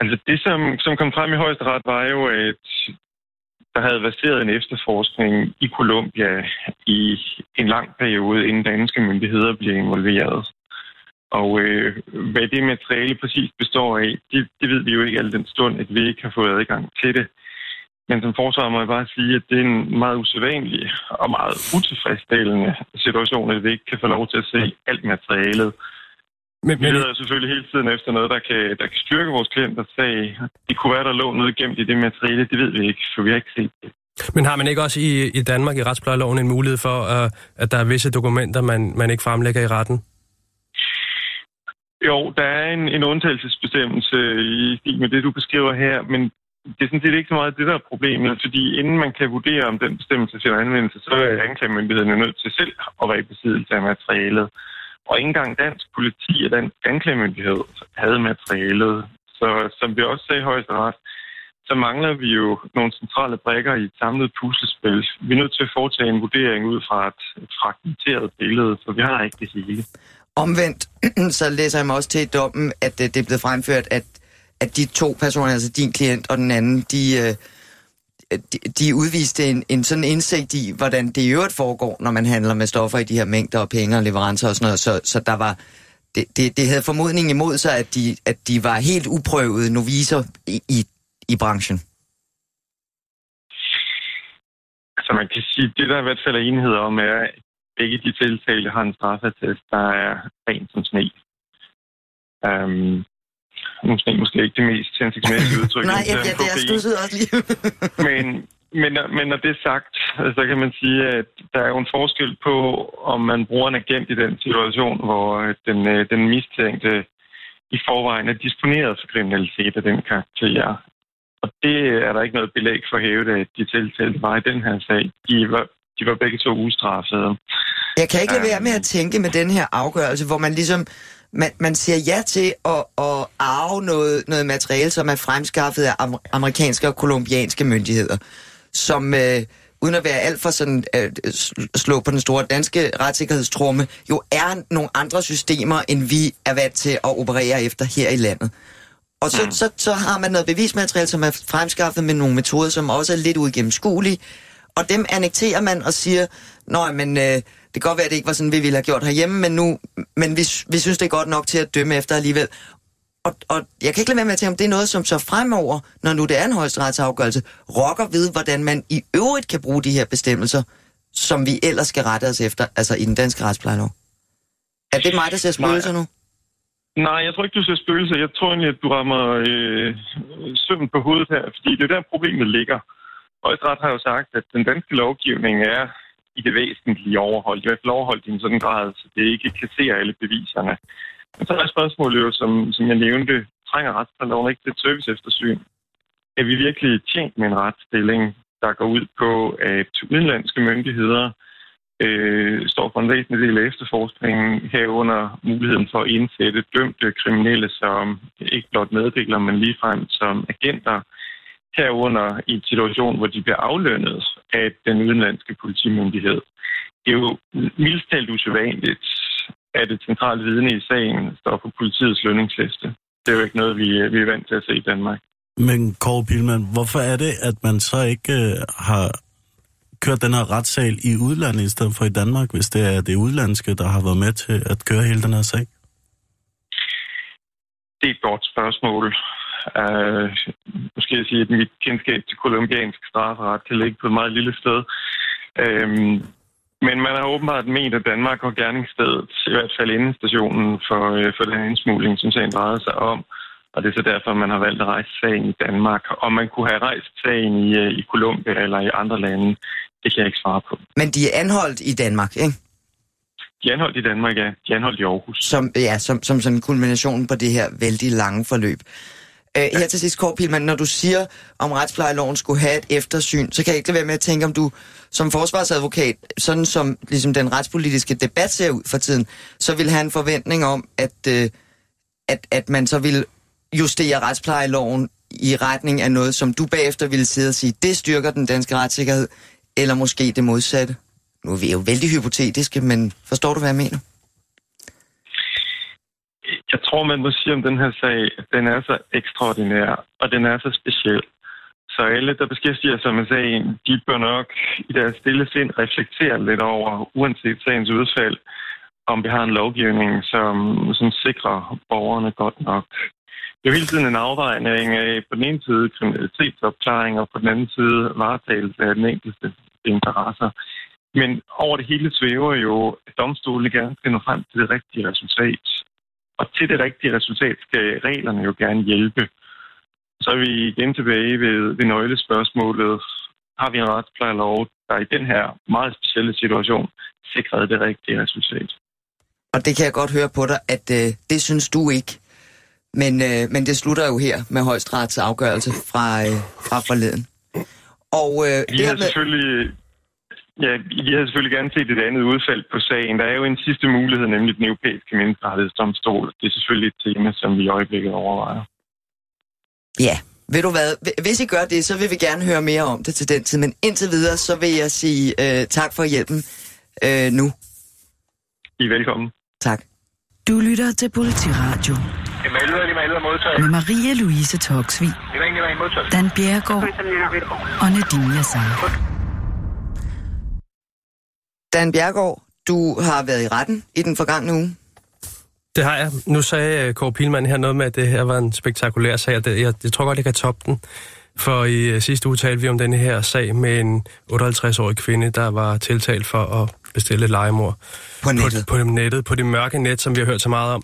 B: Altså det, som, som kom frem i højesteret, var jo, at der havde baseret en efterforskning i Colombia i en lang periode, inden danske myndigheder blev involveret. Og øh, hvad det materiale præcis består af, det, det ved vi jo ikke al den stund, at vi ikke har fået adgang til det. Men som forsvar må jeg bare sige, at det er en meget usædvanlig og meget utilfredsstillende situation, at vi ikke kan få lov til at se alt materialet. Men, men... Vi leder selvfølgelig hele tiden efter noget, der kan, der kan styrke vores klienters sag. Det kunne være, der lå noget gemt i det materiale, det ved vi ikke, for vi har ikke set det.
F: Men har man ikke også i, i Danmark i retsplejeloven en mulighed for, uh, at der er visse dokumenter, man, man ikke fremlægger i retten?
B: Jo, der er en, en undtagelsesbestemmelse i stil med det, du beskriver her, men det er sådan set ikke så meget det, der er problemet, altså, fordi inden man kan vurdere, om den bestemmelse til anvendelse, så er anklagemyndigheden nødt til selv at være i besiddelse af materialet. Og ikke engang dansk politi og dansk anklagemyndighed havde materialet. Så som vi også sagde i højesteret, så mangler vi jo nogle centrale brækker i et samlet puslespil. Vi er nødt til at foretage en vurdering ud fra et fragmenteret billede, for vi har ikke det hele.
D: Omvendt, så læser jeg mig også til i dommen, at øh, det er blevet fremført, at, at de to personer, altså din klient og den anden, de, øh, de, de udviste en, en sådan indsigt i, hvordan det i øvrigt foregår, når man handler med stoffer i de her mængder og penge og leverancer og sådan noget. Så, så der var, det, det, det havde formodning imod sig, at de, at de var helt uprøvede noviser i, i, i branchen.
B: Så man kan sige, det der i hvert fald er enighed om, er, at begge de tiltalte har en straffatest, der er ren som sne. Um, måske, måske ikke det mest hensigtsmæssige udtryk.
D: Nej, ja, ja, det er stusset også lige.
B: men, men, men når det er sagt, så kan man sige, at der er jo en forskel på, om man bruger en agent i den situation, hvor den, øh, den mistænkte i forvejen er disponeret for kriminalitet af den karakter. Og det er der ikke noget belæg for at hæve, at de tiltalte var i den her sag. De var, de var begge to ustraffede.
D: Jeg kan ikke lade være med at tænke med den her afgørelse, hvor man ligesom man, man siger ja til at, at arve noget, noget materiale, som er fremskaffet af amerikanske og kolumbianske myndigheder, som øh, uden at være alt for sådan øh, slå på den store danske retssikkerhedstrumme, jo er nogle andre systemer, end vi er vant til at operere efter her i landet. Og så, så, så har man noget bevismateriale, som er fremskaffet med nogle metoder, som også er lidt uigennemskuelige, og dem annekterer man og siger, nej, men øh, det kan godt være, at det ikke var sådan, vi ville have gjort herhjemme, men, nu, men vi, vi synes, det er godt nok til at dømme efter alligevel. Og, og jeg kan ikke lade være med at tænke, om det er noget, som så fremover, når nu det er en højesteretsafgørelse, rokker ved, hvordan man i øvrigt kan bruge de her bestemmelser, som vi ellers skal rette os efter, altså i den danske retsplejelov. Er det mig, der ser spøgelser nu?
B: Nej, jeg tror ikke, du ser spøgelser. Jeg tror egentlig, at du rammer øh, søvn på hovedet her, fordi det er der problemet ligger. Højesteret har jo sagt, at den danske lovgivning er i det væsentlige overholdt. I hvert fald overholdt i en sådan grad, så det ikke kasserer alle beviserne. Men så er spørgsmålet jo, som, som jeg nævnte, trænger retsplanloven ikke til et service eftersyn? Er vi virkelig tjent med en retsstilling, der går ud på, at udenlandske myndigheder øh, står for en væsentlig del af efterforskningen herunder muligheden for at indsætte dømte kriminelle som ikke blot meddeler, men ligefrem som agenter herunder i en situation, hvor de bliver aflønnet af den udenlandske politimyndighed. Det er jo mildst talt usædvanligt, at et centralt vidne i sagen står på politiets lønningsliste. Det er jo ikke noget, vi, vi er vant til at se i Danmark.
E: Men Kåre Pilman, hvorfor er det, at man så ikke øh, har kørt den her retssag i udlandet i stedet for i Danmark, hvis det er det udlandske, der har været med til at køre hele den her sag?
B: Det er et godt spørgsmål. Uh, måske at sige, at mit kendskab til kolumbiansk strafferet kan ligge på et meget lille sted. Uh, men man har åbenbart ment, at Danmark var gerningsstedet, i hvert fald inden stationen for, uh, for den indsmugling, som sagen drejede sig om. Og det er så derfor, man har valgt at rejse sagen i Danmark. Om man kunne have rejst sagen i, uh, i Colombia eller i andre lande, det kan jeg ikke svare på.
D: Men de er anholdt i Danmark, ikke?
B: De er anholdt i Danmark, ja. De er anholdt i Aarhus.
D: Som, ja, som, som sådan en kulmination på det her vældig lange forløb. Uh, her til sidst, Kåre Pilman, når du siger, om retsplejeloven skulle have et eftersyn, så kan jeg ikke lade være med at tænke, om du som forsvarsadvokat, sådan som ligesom den retspolitiske debat ser ud for tiden, så vil have en forventning om, at, uh, at, at man så vil justere retsplejeloven i retning af noget, som du bagefter ville sidde og sige, det styrker den danske retssikkerhed, eller måske det modsatte. Nu er vi jo vældig hypotetiske, men forstår du, hvad jeg mener?
B: Jeg tror, man må sige om den her sag, at den er så ekstraordinær, og den er så speciel. Så alle, der beskæftiger sig med sagen, de bør nok i deres stille sind reflektere lidt over, uanset sagens udfald, om vi har en lovgivning, som, som sikrer borgerne godt nok. Det er jo hele tiden en afvejning af på den ene side kriminalitetsopklaring, og på den anden side varetagelse af den enkelte interesser. Men over det hele svæver jo, at domstolen gerne skal nå frem til det rigtige resultat. Og til det rigtige resultat skal reglerne jo gerne hjælpe. Så er vi igen tilbage ved, ved nøglespørgsmålet. har vi en retsplejelov, der i den her meget specielle situation sikrede det rigtige resultat.
D: Og det kan jeg godt høre på dig, at øh, det synes du ikke. Men, øh, men det slutter jo her med højstrats afgørelse fra, øh, fra forleden. Og, øh,
B: vi har dermed... selvfølgelig Ja, vi har selvfølgelig gerne set et andet udfald på sagen. Der er jo en sidste mulighed, nemlig den europæiske menneskerettighedsdomstol. Det er selvfølgelig et tema, som vi i øjeblikket overvejer.
D: Ja, ved du hvad? Hvis I gør det, så vil vi gerne høre mere om det til den tid. Men indtil videre, så vil jeg sige øh, tak for hjælpen øh, nu.
B: I er velkommen.
D: Tak.
A: Du lytter til Politiradio. Med Maria Louise Toksvig. Dan Bjergård og Nadine Yassar.
D: Dan Bjergård, du har været i retten i den forgangne uge.
F: Det har jeg. Nu sagde øh, Kåre Pilman her noget med, at det her var en spektakulær sag, jeg, jeg, jeg tror godt, jeg kan toppe den. For i uh, sidste uge talte vi om denne her sag med en 58-årig kvinde, der var tiltalt for at bestille legemord.
D: På nettet?
F: På, på nettet, på det mørke net, som vi har hørt så meget om.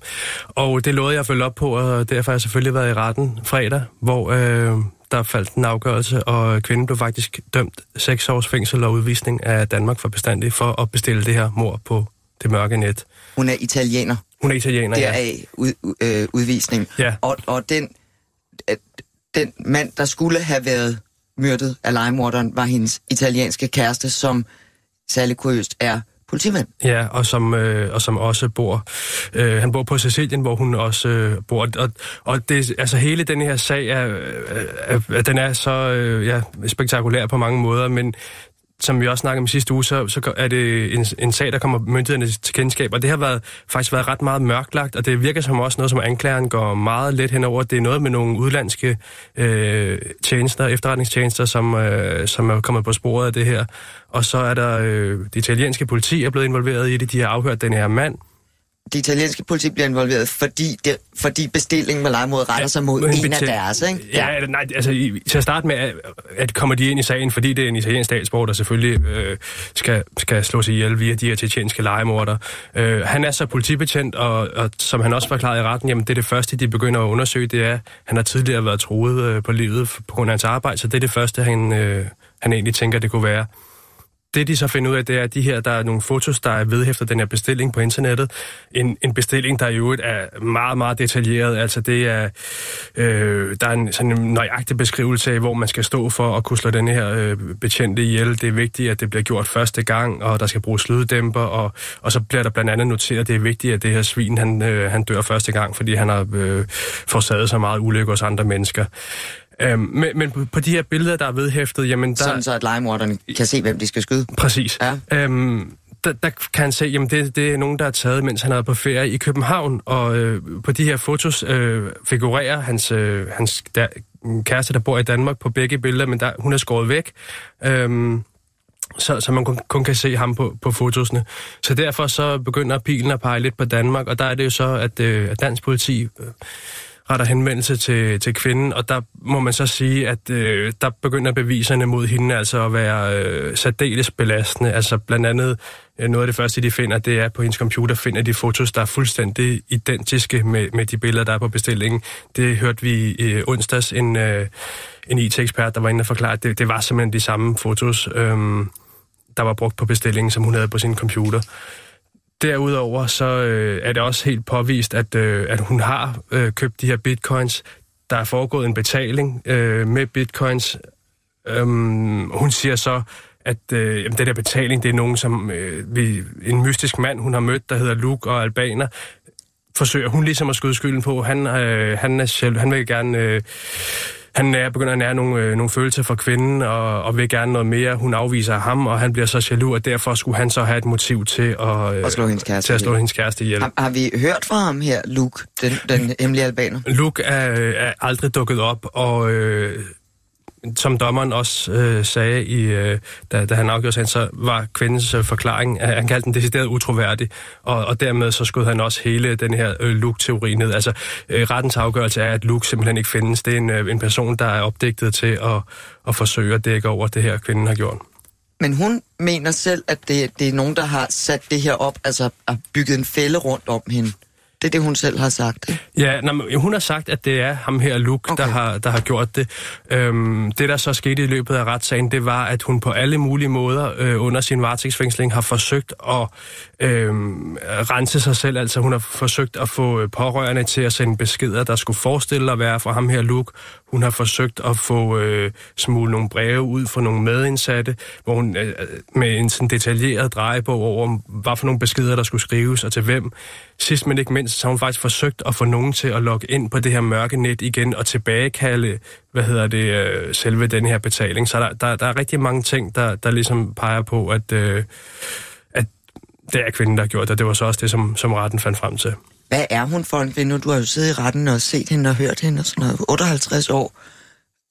F: Og det lovede jeg at følge op på, og derfor har jeg selvfølgelig været i retten fredag, hvor øh, der faldt en afgørelse, og kvinden blev faktisk dømt 6 års fængsel og udvisning af Danmark for bestandig for at bestille det her mor på det mørke net.
D: Hun er italiener.
F: Hun er italiener,
D: ja. Deraf ud, øh, udvisning.
F: Ja.
D: Og, og den, den mand, der skulle have været myrdet af legemorderen, var hendes italienske kæreste, som særlig kuriøst er politimand.
F: Ja, og som, øh, og som også bor... Øh, han bor på Sicilien, hvor hun også øh, bor. Og, og det, altså hele den her sag er, øh, er, er, den er så øh, ja, spektakulær på mange måder, men som vi også snakkede om sidste uge, så, så er det en, en sag, der kommer myndighederne til kendskab, og det har været, faktisk været ret meget mørklagt, og det virker som også noget, som anklageren går meget let henover. Det er noget med nogle udlandske øh, tjenester, efterretningstjenester, som, øh, som er kommet på sporet af det her. Og så er der øh, det italienske politi er blevet involveret i det. De har afhørt den her mand,
D: det italienske politi bliver involveret, fordi, det, fordi bestillingen med legemod retter ja, sig mod en, af deres, ikke?
F: Ja, ja nej, altså til at starte med, at, at kommer de ind i sagen, fordi det er en italiensk statsborger, der selvfølgelig øh, skal, skal slås ihjel via de her tjetjenske legemorder. Øh, han er så politibetjent, og, og som han også forklarede i retten, jamen det er det første, de begynder at undersøge, det er, han har tidligere været troet øh, på livet på grund af hans arbejde, så det er det første, han, øh, han egentlig tænker, det kunne være det de så finder ud af, det er, at de her, der er nogle fotos, der er vedhæftet den her bestilling på internettet. En, en bestilling, der i øvrigt er meget, meget detaljeret. Altså det er, øh, der er en, sådan en nøjagtig beskrivelse af, hvor man skal stå for at kunne slå den her øh, betjente ihjel. Det er vigtigt, at det bliver gjort første gang, og der skal bruges lyddæmper, og, og så bliver der blandt andet noteret, at det er vigtigt, at det her svin, han, øh, han dør første gang, fordi han har øh, forsaget så meget ulykke hos andre mennesker. Øhm, men, men på de her billeder, der er vedhæftet, jamen der...
D: Sådan så, at legemorderne kan se, hvem de skal skyde?
F: Præcis. Ja. Øhm, der, der kan han se, jamen det, det er nogen, der er taget, mens han er på ferie i København, og øh, på de her fotos øh, figurerer hans, øh, hans der, kæreste, der bor i Danmark, på begge billeder, men der, hun er skåret væk. Øhm, så, så man kun, kun kan se ham på, på fotosene. Så derfor så begynder pilen at pege lidt på Danmark, og der er det jo så, at, øh, dansk politi øh, retter henvendelse til, til kvinden, og der må man så sige, at øh, der begynder beviserne mod hende altså at være øh, særdeles belastende. Altså blandt andet øh, noget af det første, de finder, det er på hendes computer, finder de fotos, der er fuldstændig identiske med, med de billeder, der er på bestillingen. Det hørte vi i øh, onsdags en, øh, en IT-ekspert, der var inde og forklare, at det, det var simpelthen de samme fotos, øh, der var brugt på bestillingen, som hun havde på sin computer. Derudover så øh, er det også helt påvist, at, øh, at hun har øh, købt de her bitcoins. Der er foregået en betaling øh, med bitcoins. Øhm, hun siger så, at øh, jamen, den der betaling, det er nogen, som øh, vi, en mystisk mand, hun har mødt, der hedder Luke og Albaner, forsøger hun ligesom at skyde skylden på. Han, øh, han, er, han vil gerne... Øh, han er begynder at nære nogle, øh, nogle følelser for kvinden, og, og vil gerne noget mere. Hun afviser ham, og han bliver så jaloux, og derfor skulle han så have et motiv til at,
D: øh, at slå hendes kæreste,
F: til at slå hendes kæreste ihjel.
D: Har, har vi hørt fra ham her, Luke, den, den hemmelige albaner?
F: Luke er, er aldrig dukket op, og øh, som dommeren også øh, sagde, i, øh, da, da han afgjorde sagen, så var kvindens øh, forklaring, at han kaldte den decideret utroværdig, og, og dermed så skød han også hele den her øh, Luke-teori ned. Altså, øh, rettens afgørelse er, at Luke simpelthen ikke findes. Det er en, øh, en person, der er opdigtet til at, at forsøge at dække over det her, kvinden har gjort.
D: Men hun mener selv, at det, det er nogen, der har sat det her op, altså har bygget en fælde rundt om hende. Det er det, hun selv har sagt.
F: Ja, nej, hun har sagt, at det er ham her, Luke, okay. der, har, der har gjort det. Øhm, det, der så skete i løbet af retssagen, det var, at hun på alle mulige måder øh, under sin varetægtsfængsling har forsøgt at øh, rense sig selv. Altså hun har forsøgt at få øh, pårørende til at sende beskeder, der skulle forestille at være fra ham her, Luke. Hun har forsøgt at få øh, smule nogle breve ud fra nogle medindsatte, hvor hun øh, øh, med en sådan detaljeret drejebog over, hvad for nogle beskeder, der skulle skrives og til hvem. Sidst men ikke mindst, så har hun faktisk forsøgt at få nogen til at logge ind på det her mørke net igen og tilbagekalde, hvad hedder det, øh, selve den her betaling. Så der, der, der er rigtig mange ting, der, der ligesom peger på, at, øh, at det er kvinden, der har gjort det. Det var så også det, som, som retten fandt frem til.
D: Hvad er hun for en kvinde? Du har jo siddet i retten og set hende og hørt hende og sådan noget. 58 år,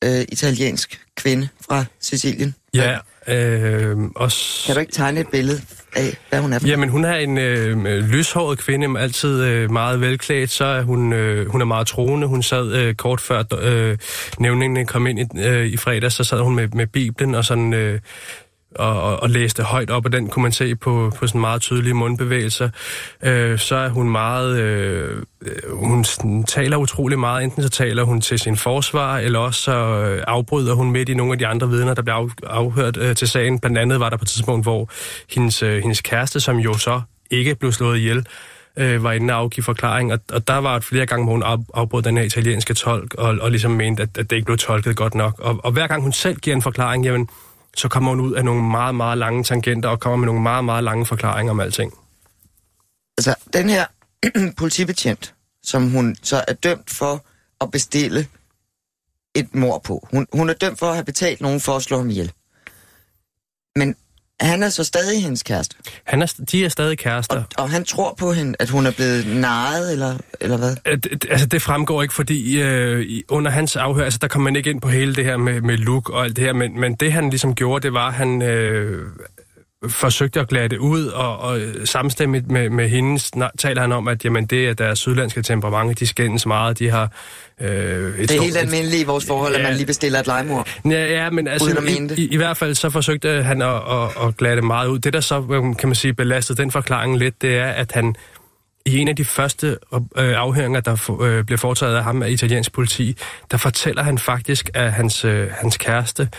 D: øh, italiensk kvinde fra Sicilien.
F: Ja, øh, også...
D: Kan du ikke tegne et billede af, hvad hun er for
F: Jamen, hun er en øh, lyshåret kvinde, altid øh, meget velklædt. Så er hun, øh, hun er meget troende. Hun sad øh, kort før øh, nævningene kom ind i, øh, i fredag, så sad hun med, med Bibelen og sådan... Øh, og, og, og læste højt op, og den kunne man se på, på sådan meget tydelige mundbevægelser. Øh, så er hun meget... Øh, hun taler utrolig meget. Enten så taler hun til sin forsvar, eller også så øh, afbryder hun midt i nogle af de andre vidner, der bliver af, afhørt øh, til sagen. Blandt andet var der på et tidspunkt, hvor hendes, øh, hendes kæreste, som jo så ikke blev slået ihjel, øh, var inde og afgive forklaring, og, og der var flere gange, hvor hun af, afbrød den her italienske tolk, og, og ligesom mente, at, at det ikke blev tolket godt nok. Og, og hver gang hun selv giver en forklaring, jamen, så kommer hun ud af nogle meget, meget lange tangenter og kommer med nogle meget, meget lange forklaringer om alting.
D: Altså, den her politibetjent, som hun så er dømt for at bestille et mor på. Hun, hun er dømt for at have betalt nogen for at slå ham ihjel. Men han er så stadig hendes kæreste.
F: Han er, de er stadig kærester.
D: Og, og han tror på hende, at hun er blevet naret, eller, eller hvad?
F: Det, altså, det fremgår ikke, fordi øh, under hans afhør, altså, der kom man ikke ind på hele det her med, med look og alt det her, men, men det han ligesom gjorde, det var, at han, øh, forsøgte at glæde det ud, og, og samstemmigt med, med hende taler han om, at jamen, det er deres sydlandske temperament, de skændes meget, de har...
D: Øh, et det er helt almindeligt i vores forhold, ja, at man lige bestiller et legemord.
F: Ja, ja men altså, i, i, i hvert fald så forsøgte han at, at, at glæde det meget ud. Det, der så, kan man sige, belastede den forklaring lidt, det er, at han i en af de første øh, afhøringer, der for, øh, blev foretaget af ham af italiensk politi, der fortæller han faktisk, at hans, øh, hans kæreste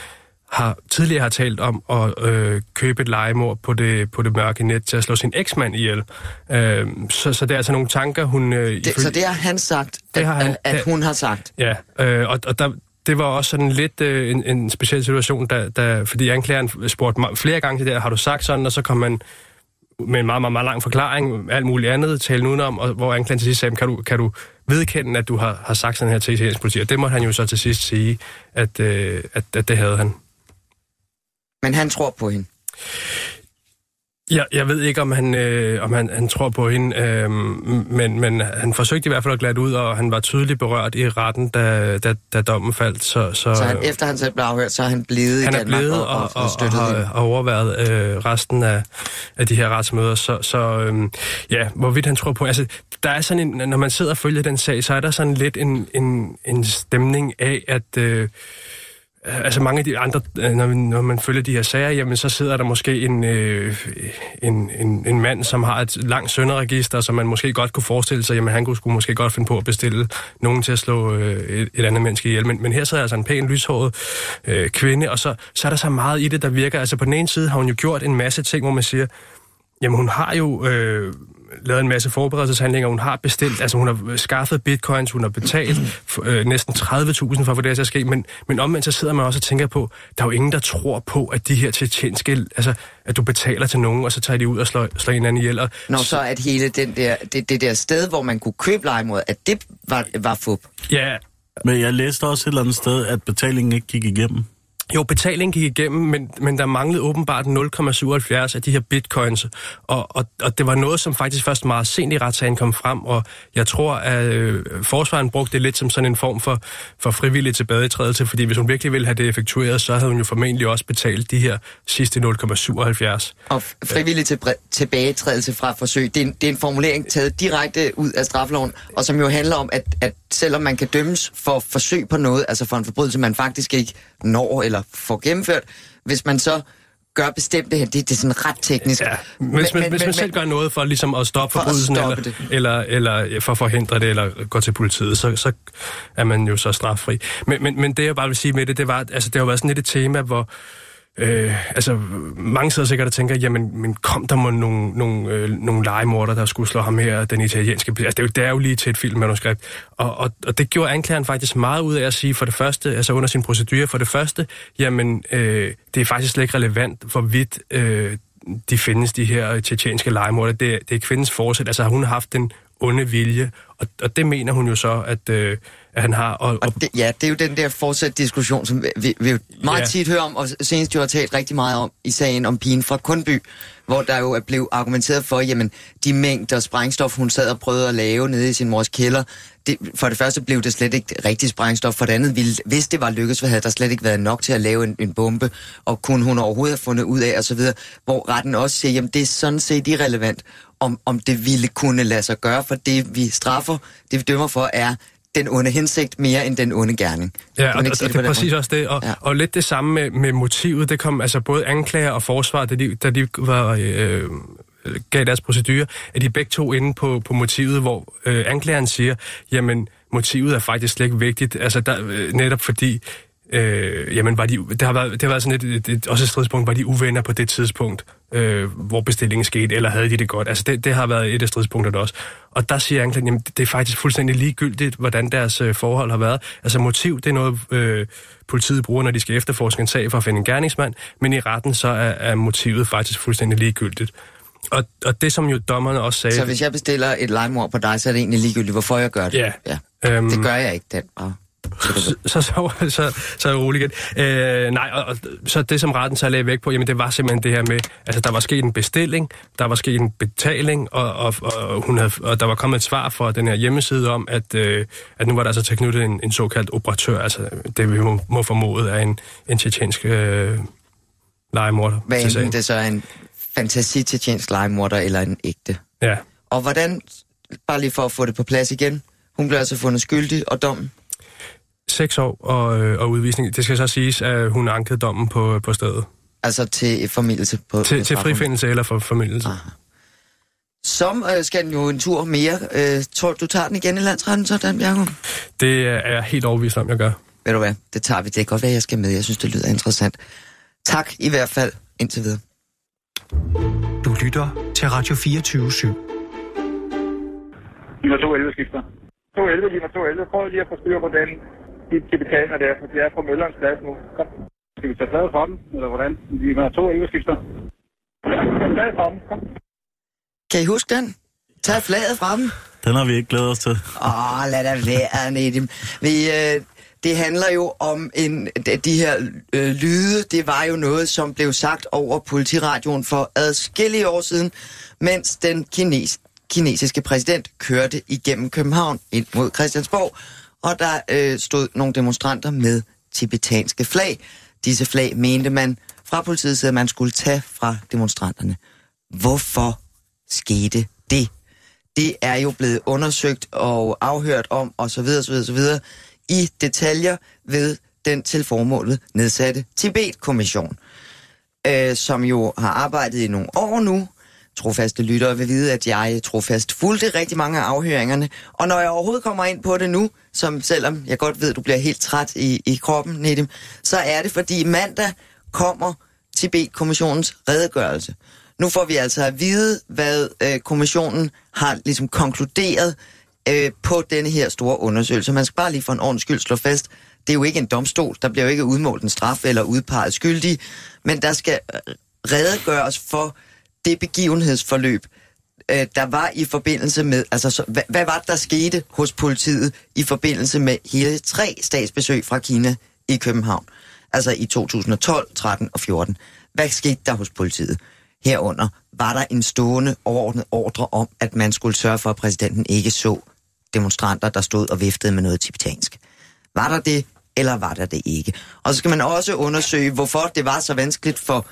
F: har tidligere har talt om at øh, købe et legemord på det, på det mørke net til at slå sin eksmand ihjel. Øh, så, så det er altså nogle tanker, hun... Øh,
D: det, ifølge... Så det har han sagt, det har han, at, at hun har sagt?
F: Ja, øh, og, og der, det var også sådan lidt øh, en, en speciel situation, da, da, fordi anklageren spurgte mig flere gange til det, har du sagt sådan, og så kom man med en meget, meget, meget lang forklaring, alt muligt andet, tale udenom, og hvor anklageren til sidst sagde, kan du, kan du vedkende, at du har, har sagt sådan her til italiensk politi? Og det måtte han jo så til sidst sige, at, øh, at, at det havde han.
D: Men han tror på hende?
F: Ja, jeg ved ikke, om han, øh, om han, han tror på hende, øh, men, men han forsøgte i hvert fald at glæde ud, og han var tydeligt berørt i retten, da, da, da dommen faldt. Så,
D: så, så han, efter han selv blev afhørt, så er han blevet
F: han
D: i Danmark
F: blevet og, og, og, og, og har, har overvejet øh, resten af, af de her retsmøder. Så, så øh, ja, hvorvidt han tror på... Altså, der er sådan en, når man sidder og følger den sag, så er der sådan lidt en, en, en stemning af, at... Øh, Øh, altså mange af de andre, øh, når, når man følger de her sager, jamen så sidder der måske en, øh, en, en, en mand, som har et langt sønderregister, som man måske godt kunne forestille sig, jamen han kunne, skulle måske godt finde på at bestille nogen til at slå øh, et, et andet menneske ihjel. Men, men her sidder altså en pæn, lyshåret øh, kvinde, og så, så er der så meget i det, der virker. Altså på den ene side har hun jo gjort en masse ting, hvor man siger, jamen hun har jo... Øh, lavet en masse forberedelseshandlinger. Hun har bestilt, altså hun har skaffet bitcoins, hun har betalt for, øh, næsten 30.000 for at få det her til at ske, men, men omvendt så sidder man også og tænker på, der er jo ingen, der tror på, at de her tjetjenske, altså at du betaler til nogen, og så tager de ud og slår, slår en anden ihjel. Og,
D: Nå, så at hele den der, det, det der sted, hvor man kunne købe legemod, at det var, var fup.
E: Ja, men jeg læste også et eller andet sted, at betalingen ikke gik igennem.
F: Jo, betalingen gik igennem, men, men der manglede åbenbart 0,77 af de her bitcoins, og, og, og det var noget, som faktisk først meget sent i retssagen kom frem, og jeg tror, at øh, forsvaren brugte det lidt som sådan en form for, for frivillig tilbagetrædelse, fordi hvis hun virkelig ville have det effektueret, så havde hun jo formentlig også betalt de her sidste 0,77.
D: Og frivillig tilbagetrædelse fra forsøg, det er, en, det er en formulering taget direkte ud af strafloven, og som jo handler om, at, at selvom man kan dømmes for forsøg på noget, altså for en forbrydelse, man faktisk ikke når eller får gennemført, hvis man så gør bestemte her. Det, det er sådan ret teknisk. Ja,
F: men, men, men, hvis man selv gør noget for ligesom at stoppe for forbrydelsen, eller, eller, eller for at forhindre det, eller gå til politiet, så, så er man jo så straffri. Men, men, men det jeg bare vil sige med det, det var, altså det har været sådan lidt et tema, hvor Øh, altså, mange sidder sikkert og tænker, jamen, men kom der må nogle, nogle, øh, nogle legemorder, der skulle slå ham her, den italienske... Altså, det er jo, det er jo lige til et filmmanuskript. Og, og, og det gjorde anklageren faktisk meget ud af at sige, for det første, altså under sin procedure, for det første, jamen, øh, det er faktisk slet ikke relevant, hvorvidt øh, de findes, de her tjetjenske legemorder. Det, det er kvindens forsæt. Altså, hun har haft den onde vilje, og, og det mener hun jo så, at... Øh, han har. Og,
D: og... og det, ja, det er jo den der fortsat diskussion, som vi, vi jo meget ja. tit hører om, og senest jo har talt rigtig meget om i sagen om pigen fra Kundby, hvor der jo er blevet argumenteret for, jamen, de mængder sprængstof, hun sad og prøvede at lave nede i sin mors kælder, det, for det første blev det slet ikke rigtig sprængstof, for det andet, ville, hvis det var lykkedes, havde der slet ikke været nok til at lave en, en bombe, og kunne hun overhovedet have fundet ud af, osv., hvor retten også siger, jamen, det er sådan set irrelevant, om, om det ville kunne lade sig gøre, for det vi straffer, det vi dømmer for, er den onde hensigt mere end den onde gerning.
F: Ja, og, og, og det er præcis også det. Og, ja. og lidt det samme med, med motivet. Det kom altså både anklager og forsvar, da de, da de var... Øh, gav deres procedure, at de begge to inde på, på motivet, hvor øh, anklageren siger, jamen, motivet er faktisk slet ikke vigtigt, altså der, øh, netop fordi Øh, jamen, var de, det, har været, det har været sådan et, et, et, også et stridspunkt, var de uvenner på det tidspunkt, øh, hvor bestillingen skete, eller havde de det godt? Altså, det, det har været et af stridspunkterne også. Og der siger anklagen, jamen, det er faktisk fuldstændig ligegyldigt, hvordan deres øh, forhold har været. Altså, motiv, det er noget, øh, politiet bruger, når de skal efterforske en sag for at finde en gerningsmand, men i retten, så er, er motivet faktisk fuldstændig ligegyldigt. Og, og det, som jo dommerne også sagde...
D: Så hvis jeg bestiller et legemord på dig, så er det egentlig ligegyldigt, hvorfor jeg gør det?
F: Ja.
D: ja. Øhm, det gør jeg ikke, den bare
F: så, så, så, så, så er det roligt igen. Øh, nej, og, og, så det, som retten så lagde væk på, jamen det var simpelthen det her med, altså der var sket en bestilling, der var sket en betaling, og, og, og, hun havde, og der var kommet et svar fra den her hjemmeside om, at, øh, at nu var der altså tilknyttet en, en såkaldt operatør, altså det vi må, må formode er en, en tjetjensk øh, legemorder.
D: Hvad enten det så er en fantasi tjetjensk legemorder eller en ægte.
F: Ja.
D: Og hvordan, bare lige for at få det på plads igen, hun blev altså fundet skyldig, og dommen?
F: Seks år og, øh, og udvisning. Det skal så siges, at hun ankede dommen på, på stedet.
D: Altså til formidlelse på...
F: Til, til frifindelse eller for formidlelse.
D: Aha. Som øh, skal den jo en tur mere. Øh, tror du, tager den igen i landsretten, så Dan Bjergo?
F: Det er jeg helt overbevist om, jeg gør.
D: Ved du hvad, det tager vi. Det kan godt være, jeg skal med. Jeg synes, det lyder interessant. Tak i hvert fald indtil videre.
C: Du lytter til Radio 24 /7.
G: Lima 2 11 skifter. 2 11, Lima 2 11. Prøv lige at få styr på den de tibetaner der, for de er på Møllerens plads nu. Kom. Skal vi tage fladet for dem, eller hvordan? Vi har to skifter. Ja, fladet for dem. Kom.
D: Kan I huske den? Tag flaget fra dem.
E: Den har vi ikke glædet os til.
D: Åh, lad da være, Nedim. Vi, øh, det handler jo om en, de her øh, lyde. Det var jo noget, som blev sagt over politiradioen for adskillige år siden, mens den kines, kinesiske præsident kørte igennem København ind mod Christiansborg og der øh, stod nogle demonstranter med tibetanske flag. Disse flag mente man fra politiets side, at man skulle tage fra demonstranterne. Hvorfor skete det? Det er jo blevet undersøgt og afhørt om osv. osv., osv. i detaljer ved den til formålet nedsatte Tibet-kommission, øh, som jo har arbejdet i nogle år nu, trofaste lyttere vil vide, at jeg trofast fulgte rigtig mange af afhøringerne. Og når jeg overhovedet kommer ind på det nu, som selvom jeg godt ved, at du bliver helt træt i, i kroppen, Nedim, så er det fordi mandag kommer Tibet-kommissionens redegørelse. Nu får vi altså at vide, hvad øh, kommissionen har ligesom konkluderet øh, på denne her store undersøgelse. Man skal bare lige for en ordens skyld slå fast, det er jo ikke en domstol, der bliver jo ikke udmålt en straf eller udpeget skyldig, men der skal øh, redegøres for det begivenhedsforløb, øh, der var i forbindelse med, altså så, hvad, hvad var det, der skete hos politiet i forbindelse med hele tre statsbesøg fra Kina i København? Altså i 2012, 13 og 14. Hvad skete der hos politiet? Herunder var der en stående overordnet ordre om, at man skulle sørge for, at præsidenten ikke så demonstranter, der stod og viftede med noget tibetansk. Var der det, eller var der det ikke? Og så skal man også undersøge, hvorfor det var så vanskeligt for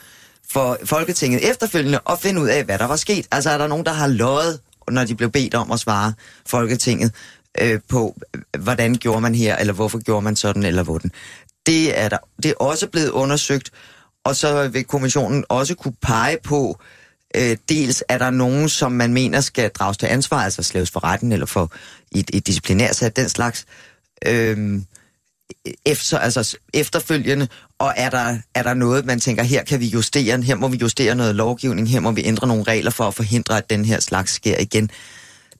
D: for Folketinget efterfølgende at finde ud af, hvad der var sket. Altså er der nogen, der har løjet, når de blev bedt om at svare Folketinget øh, på, hvordan gjorde man her, eller hvorfor gjorde man sådan, eller hvordan. Det er, der, det er også blevet undersøgt, og så vil kommissionen også kunne pege på, øh, dels er der nogen, som man mener skal drages til ansvar, altså slaves for retten eller for et, et disciplinærsat, den slags, øh, efter, altså efterfølgende, og er der, er der noget, man tænker, her kan vi justere, her må vi justere noget lovgivning, her må vi ændre nogle regler for at forhindre, at den her slags sker igen.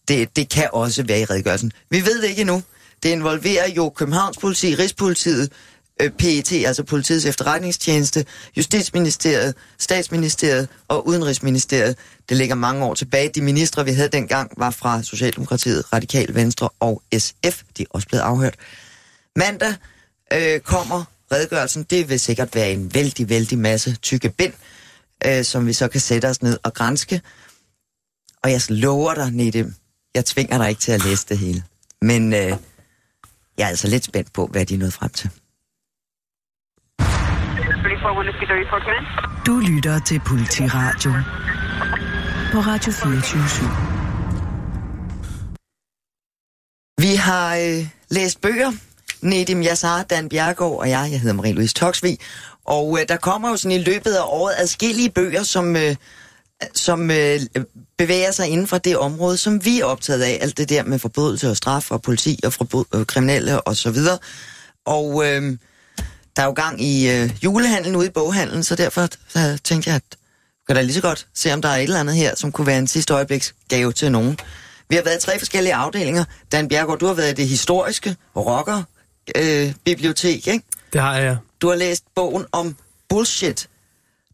D: Det, det kan også være i redegørelsen. Vi ved det ikke endnu. Det involverer jo Københavns politi, Rigspolitiet, øh, PET, altså politiets efterretningstjeneste, Justitsministeriet, Statsministeriet og Udenrigsministeriet. Det ligger mange år tilbage. De ministre, vi havde dengang, var fra Socialdemokratiet, Radikal Venstre og SF. De er også blevet afhørt. Mandag øh, kommer redegørelsen. Det vil sikkert være en vældig, vældig masse tykke bind, øh, som vi så kan sætte os ned og grænske. Og jeg lover dig, Nedim, jeg tvinger dig ikke til at læse det hele. Men øh, jeg er altså lidt spændt på, hvad de er nået frem til.
A: Du lytter til Politiradio på Radio 24
D: Vi har øh, læst bøger. Nedim Yassar, Dan Bjergård og jeg, jeg hedder Marie-Louise Toksvig. Og øh, der kommer jo sådan i løbet af året adskillige bøger, som, øh, som øh, bevæger sig inden for det område, som vi er optaget af. Alt det der med forbrydelse og straf og politi og forbud, øh, kriminelle og så videre. Og øh, der er jo gang i øh, julehandlen ude i boghandlen, så derfor så tænkte jeg, at kan da lige så godt se, om der er et eller andet her, som kunne være en sidste øjebliks gave til nogen. Vi har været i tre forskellige afdelinger. Dan Bjergård, du har været i det historiske rocker øh, bibliotek, ikke?
F: Det har jeg, ja.
D: Du har læst bogen om bullshit.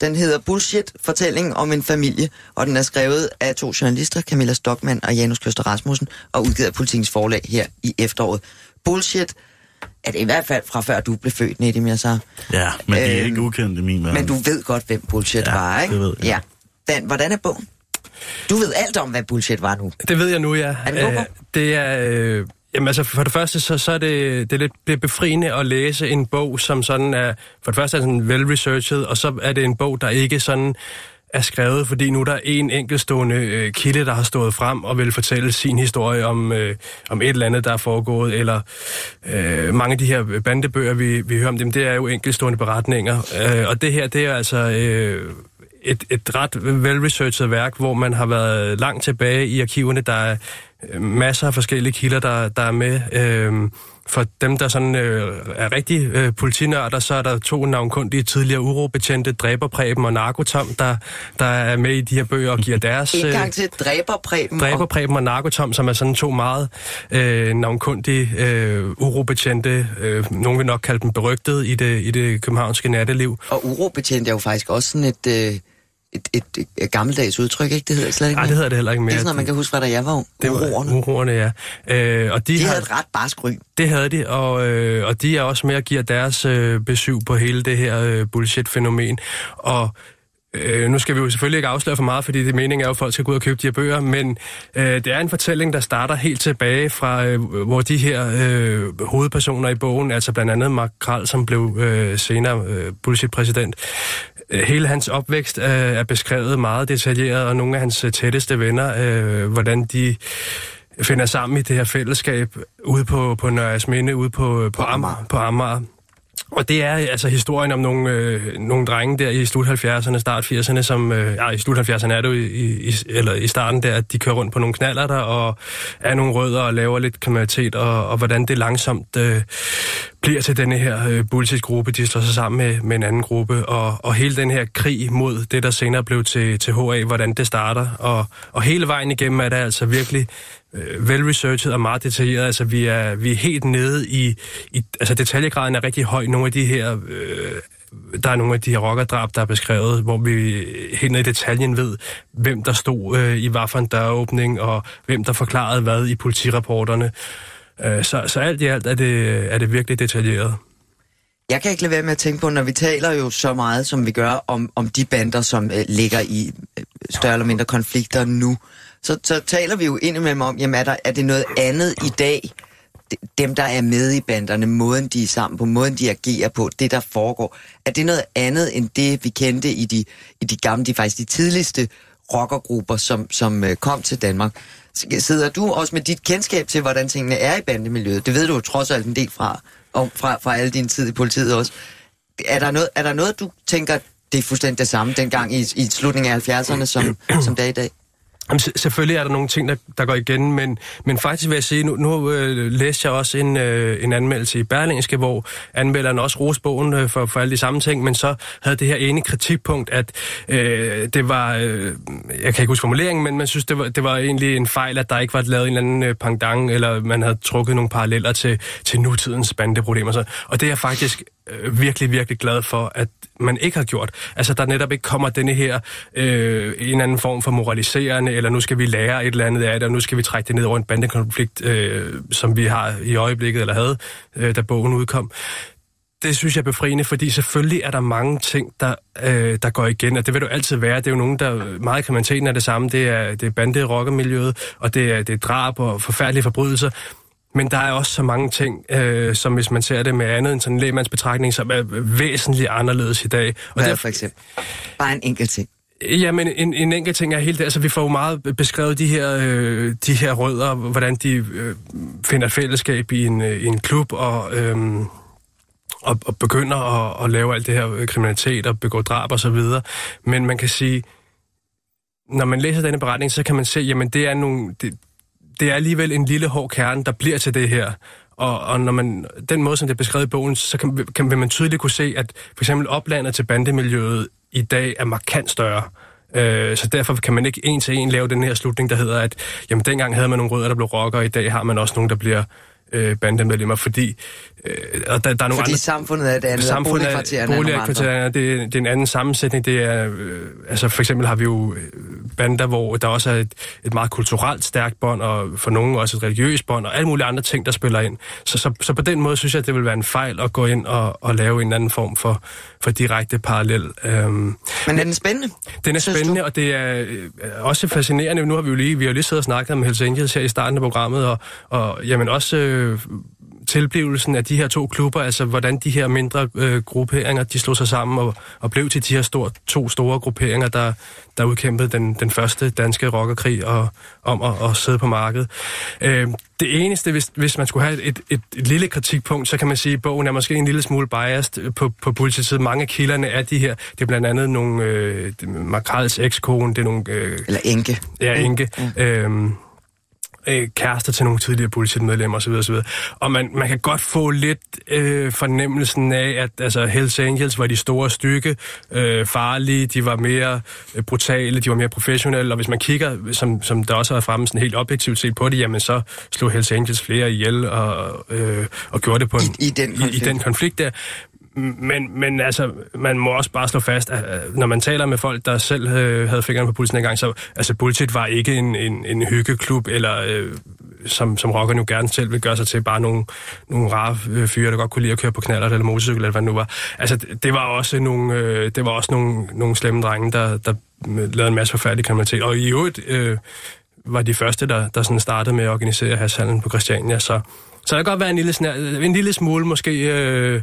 D: Den hedder Bullshit, fortælling om en familie, og den er skrevet af to journalister, Camilla Stockmann og Janus Køster Rasmussen, og udgivet af Politikens Forlag her i efteråret. Bullshit er det i hvert fald fra før du blev født, Nedim, jeg så.
E: Ja, men det er øhm, ikke ukendt i min verden.
D: Men du ved godt, hvem bullshit
E: ja,
D: var, ikke?
E: det ved jeg.
D: Ja. Dan, hvordan er bogen? Du ved alt om, hvad bullshit var nu.
F: Det ved jeg nu, ja.
D: Er det øh,
F: Det er... Øh, jamen altså, for det første, så, så er det, det er lidt det er befriende at læse en bog, som sådan er... For det første er sådan vel-researchet, og så er det en bog, der ikke sådan er skrevet, fordi nu der er en enkeltstående øh, kilde, der har stået frem og vil fortælle sin historie om, øh, om et eller andet, der er foregået, eller øh, mange af de her bandebøger, vi, vi hører om dem, det er jo enkeltstående beretninger. Øh, og det her, det er altså... Øh, et, et ret velresearchet værk, hvor man har været langt tilbage i arkiverne. Der er masser af forskellige kilder, der, der er med. Øh, for dem, der sådan, øh, er rigtig øh, politinørder, så er der to navnkundige tidligere urobetjente, Dræberpreben og Narkotom, der, der er med i de her bøger og giver deres...
D: En gang til Dræberpreben.
F: Dræberpreben og Narkotom, som er sådan to meget øh, navnkundige øh, urobetjente. Øh, nogen vil nok kalde dem berygtede i det, i det københavnske natteliv.
D: Og urobetjente er jo faktisk også sådan et... Øh et, et, et, gammeldags udtryk, ikke? Det hedder slet ikke
F: Nej, det hedder det heller ikke mere.
D: Det er sådan noget, man kan huske fra, da jeg var
F: det uroerne. Uroerne, ja.
D: Øh, og de, de havde et ret barsk ry.
F: Det havde de, og, øh, og de er også med at give deres øh, besøg på hele det her øh, bullshit-fænomen. Og Øh, nu skal vi jo selvfølgelig ikke afsløre for meget, fordi det meningen er jo, at folk skal gå ud og købe de her bøger, men øh, det er en fortælling, der starter helt tilbage fra, øh, hvor de her øh, hovedpersoner i bogen, altså blandt andet Mark Kral, som blev øh, senere øh, bullshit-præsident, Øh, hele hans opvækst øh, er beskrevet meget detaljeret, og nogle af hans øh, tætteste venner, øh, hvordan de finder sammen i det her fællesskab ude på, på Nørres Minde, ude på, på, Amager. på Amager. Og det er altså historien om nogle, øh, nogle drenge der i slut 70'erne, start 80'erne, som, øh, ja, i slut 70'erne er det jo i, i, eller i starten der, at de kører rundt på nogle knaller der, og er nogle rødder og laver lidt kriminalitet, og, og hvordan det langsomt øh, bliver til denne her øh, bullshit-gruppe, de slår sig sammen med, med en anden gruppe, og, og hele den her krig mod det, der senere blev til, til HA, hvordan det starter, og, og hele vejen igennem er det altså virkelig øh, velresearchet og meget detaljeret. Altså, vi er, vi er helt nede i, i... Altså, detaljegraden er rigtig høj. Nogle af de her... Øh, der er nogle af de her rockerdrab, der er beskrevet, hvor vi helt ned i detaljen ved, hvem der stod øh, i hvad for en døråbning, og hvem der forklarede hvad i politirapporterne. Øh, så, så alt i alt er det, er det virkelig detaljeret.
D: Jeg kan ikke lade være med at tænke på, når vi taler jo så meget, som vi gør, om, om de bander, som øh, ligger i øh, større eller mindre konflikter nu, så, så taler vi jo indimellem om, jamen er, der, er det noget andet i dag, dem der er med i banderne, måden de er sammen på, måden de agerer på, det der foregår, er det noget andet end det, vi kendte i de, i de gamle, de faktisk de tidligste rockergrupper, som, som øh, kom til Danmark. Sidder du også med dit kendskab til, hvordan tingene er i bandemiljøet? Det ved du jo trods alt en del fra, om, fra, fra alle din tid i politiet også. Er der, noget, er der noget, du tænker, det er fuldstændig det samme dengang i, i slutningen af 70'erne, som, som det er i dag?
F: Jamen, selvfølgelig er der nogle ting, der, der går igen, men, men faktisk vil jeg sige, nu, nu øh, læste jeg også en, øh, en anmeldelse i Berlingske, hvor anmelderen også roste bogen øh, for, for alle de samme ting, men så havde det her ene kritikpunkt, at øh, det var, øh, jeg kan ikke huske formuleringen, men man synes, det var, det var egentlig en fejl, at der ikke var lavet en eller anden øh, pangdang, eller man havde trukket nogle paralleller til, til nutidens bandeproblemer. Så, og det er jeg faktisk øh, virkelig, virkelig glad for, at man ikke har gjort. Altså, der netop ikke kommer denne her øh, en anden form for moraliserende, eller nu skal vi lære et eller andet af det, og nu skal vi trække det ned over en bandekonflikt, øh, som vi har i øjeblikket, eller havde, øh, da bogen udkom. Det synes jeg er befriende, fordi selvfølgelig er der mange ting, der, øh, der går igen, og det vil du altid være. Det er jo nogen, der... Meget kriminaliteten er det samme. Det er, det er bande rockermiljøet, og det er, det er drab og forfærdelige forbrydelser. Men der er også så mange ting, øh, som hvis man ser det med andet end sådan en lægemandsbetragtning, som er væsentligt anderledes i dag.
D: Og Hvad det, for eksempel? Bare en enkelt ting.
F: Ja, men en, en enkelt ting er helt... Altså, vi får jo meget beskrevet de her, øh, de her rødder, hvordan de øh, finder fællesskab i en, øh, i en klub, og... Øh, og, og begynder at, at lave alt det her kriminalitet og begå drab og så videre. Men man kan sige, når man læser denne beretning, så kan man se, jamen det er nogle, det, det er alligevel en lille hård kerne, der bliver til det her. Og, og når man, den måde, som det er beskrevet i bogen, så kan, kan, vil man tydeligt kunne se, at for eksempel oplandet til bandemiljøet i dag er markant større. Øh, så derfor kan man ikke en til en lave den her slutning, der hedder, at jamen, dengang havde man nogle rødder, der blev rocker, og i dag har man også nogle, der bliver øh, bandemedlemmer, fordi øh, og der, der er nogle
D: fordi
F: andre,
D: samfundet er det andet, samfundet boligkvartererne
F: boligkvartererne, det, det er en anden sammensætning. Det er, øh, altså for eksempel har vi jo bander, hvor der også er et, et meget kulturelt stærkt bånd, og for nogen også et religiøst bånd, og alle mulige andre ting, der spiller ind. Så, så, så på den måde synes jeg, at det vil være en fejl at gå ind og, og lave en anden form for, for direkte parallel. Øhm,
D: men er den spændende?
F: Den er spændende, du? og det er øh, også fascinerende. Nu har vi jo lige, vi har lige siddet og snakket om Hells Angels her i starten af programmet, og, og jamen også øh, tilblivelsen af de her to klubber, altså hvordan de her mindre øh, grupperinger, de slog sig sammen og, og blev til de her store, to store grupperinger, der, der udkæmpede den, den første danske rockerkrig og, om at, at sidde på markedet. Øh, det eneste, hvis, hvis man skulle have et, et, et lille kritikpunkt, så kan man sige, at bogen er måske en lille smule biased på, på politiets side. Mange af kilderne er de her. Det er blandt andet nogle... Øh, Makrals ekskone, det er nogle... Øh,
D: Eller enke.
F: Ja, enke. Ja. Øh, øh, kærester til nogle tidligere politietmedlemmer osv. osv. Og man, man kan godt få lidt øh, fornemmelsen af, at altså, Hells Angels var de store stykke, øh, farlige, de var mere øh, brutale, de var mere professionelle, og hvis man kigger, som, som der også har fremme sådan helt objektivt set på det, jamen så slog Hells Angels flere ihjel og, øh, og gjorde det på en,
D: I, i, den
F: i, i den konflikt der. Men, men altså, man må også bare slå fast, at øh, når man taler med folk, der selv øh, havde fingrene på pulsen engang, så altså, Bullshit var ikke en, en, en hyggeklub, eller øh, som, som rockerne jo gerne selv vil gøre sig til, bare nogle, nogle rare øh, fyre, der godt kunne lide at køre på knaller eller motorcykel, eller hvad det nu var. Altså, det, var også nogle, øh, det var også nogle, nogle slemme drenge, der, der øh, lavede en masse forfærdelig kriminalitet. Og i øvrigt øh, var de første, der, der sådan startede med at organisere hashallen på Christiania, så så der kan godt være en lille, snær, en lille smule måske øh,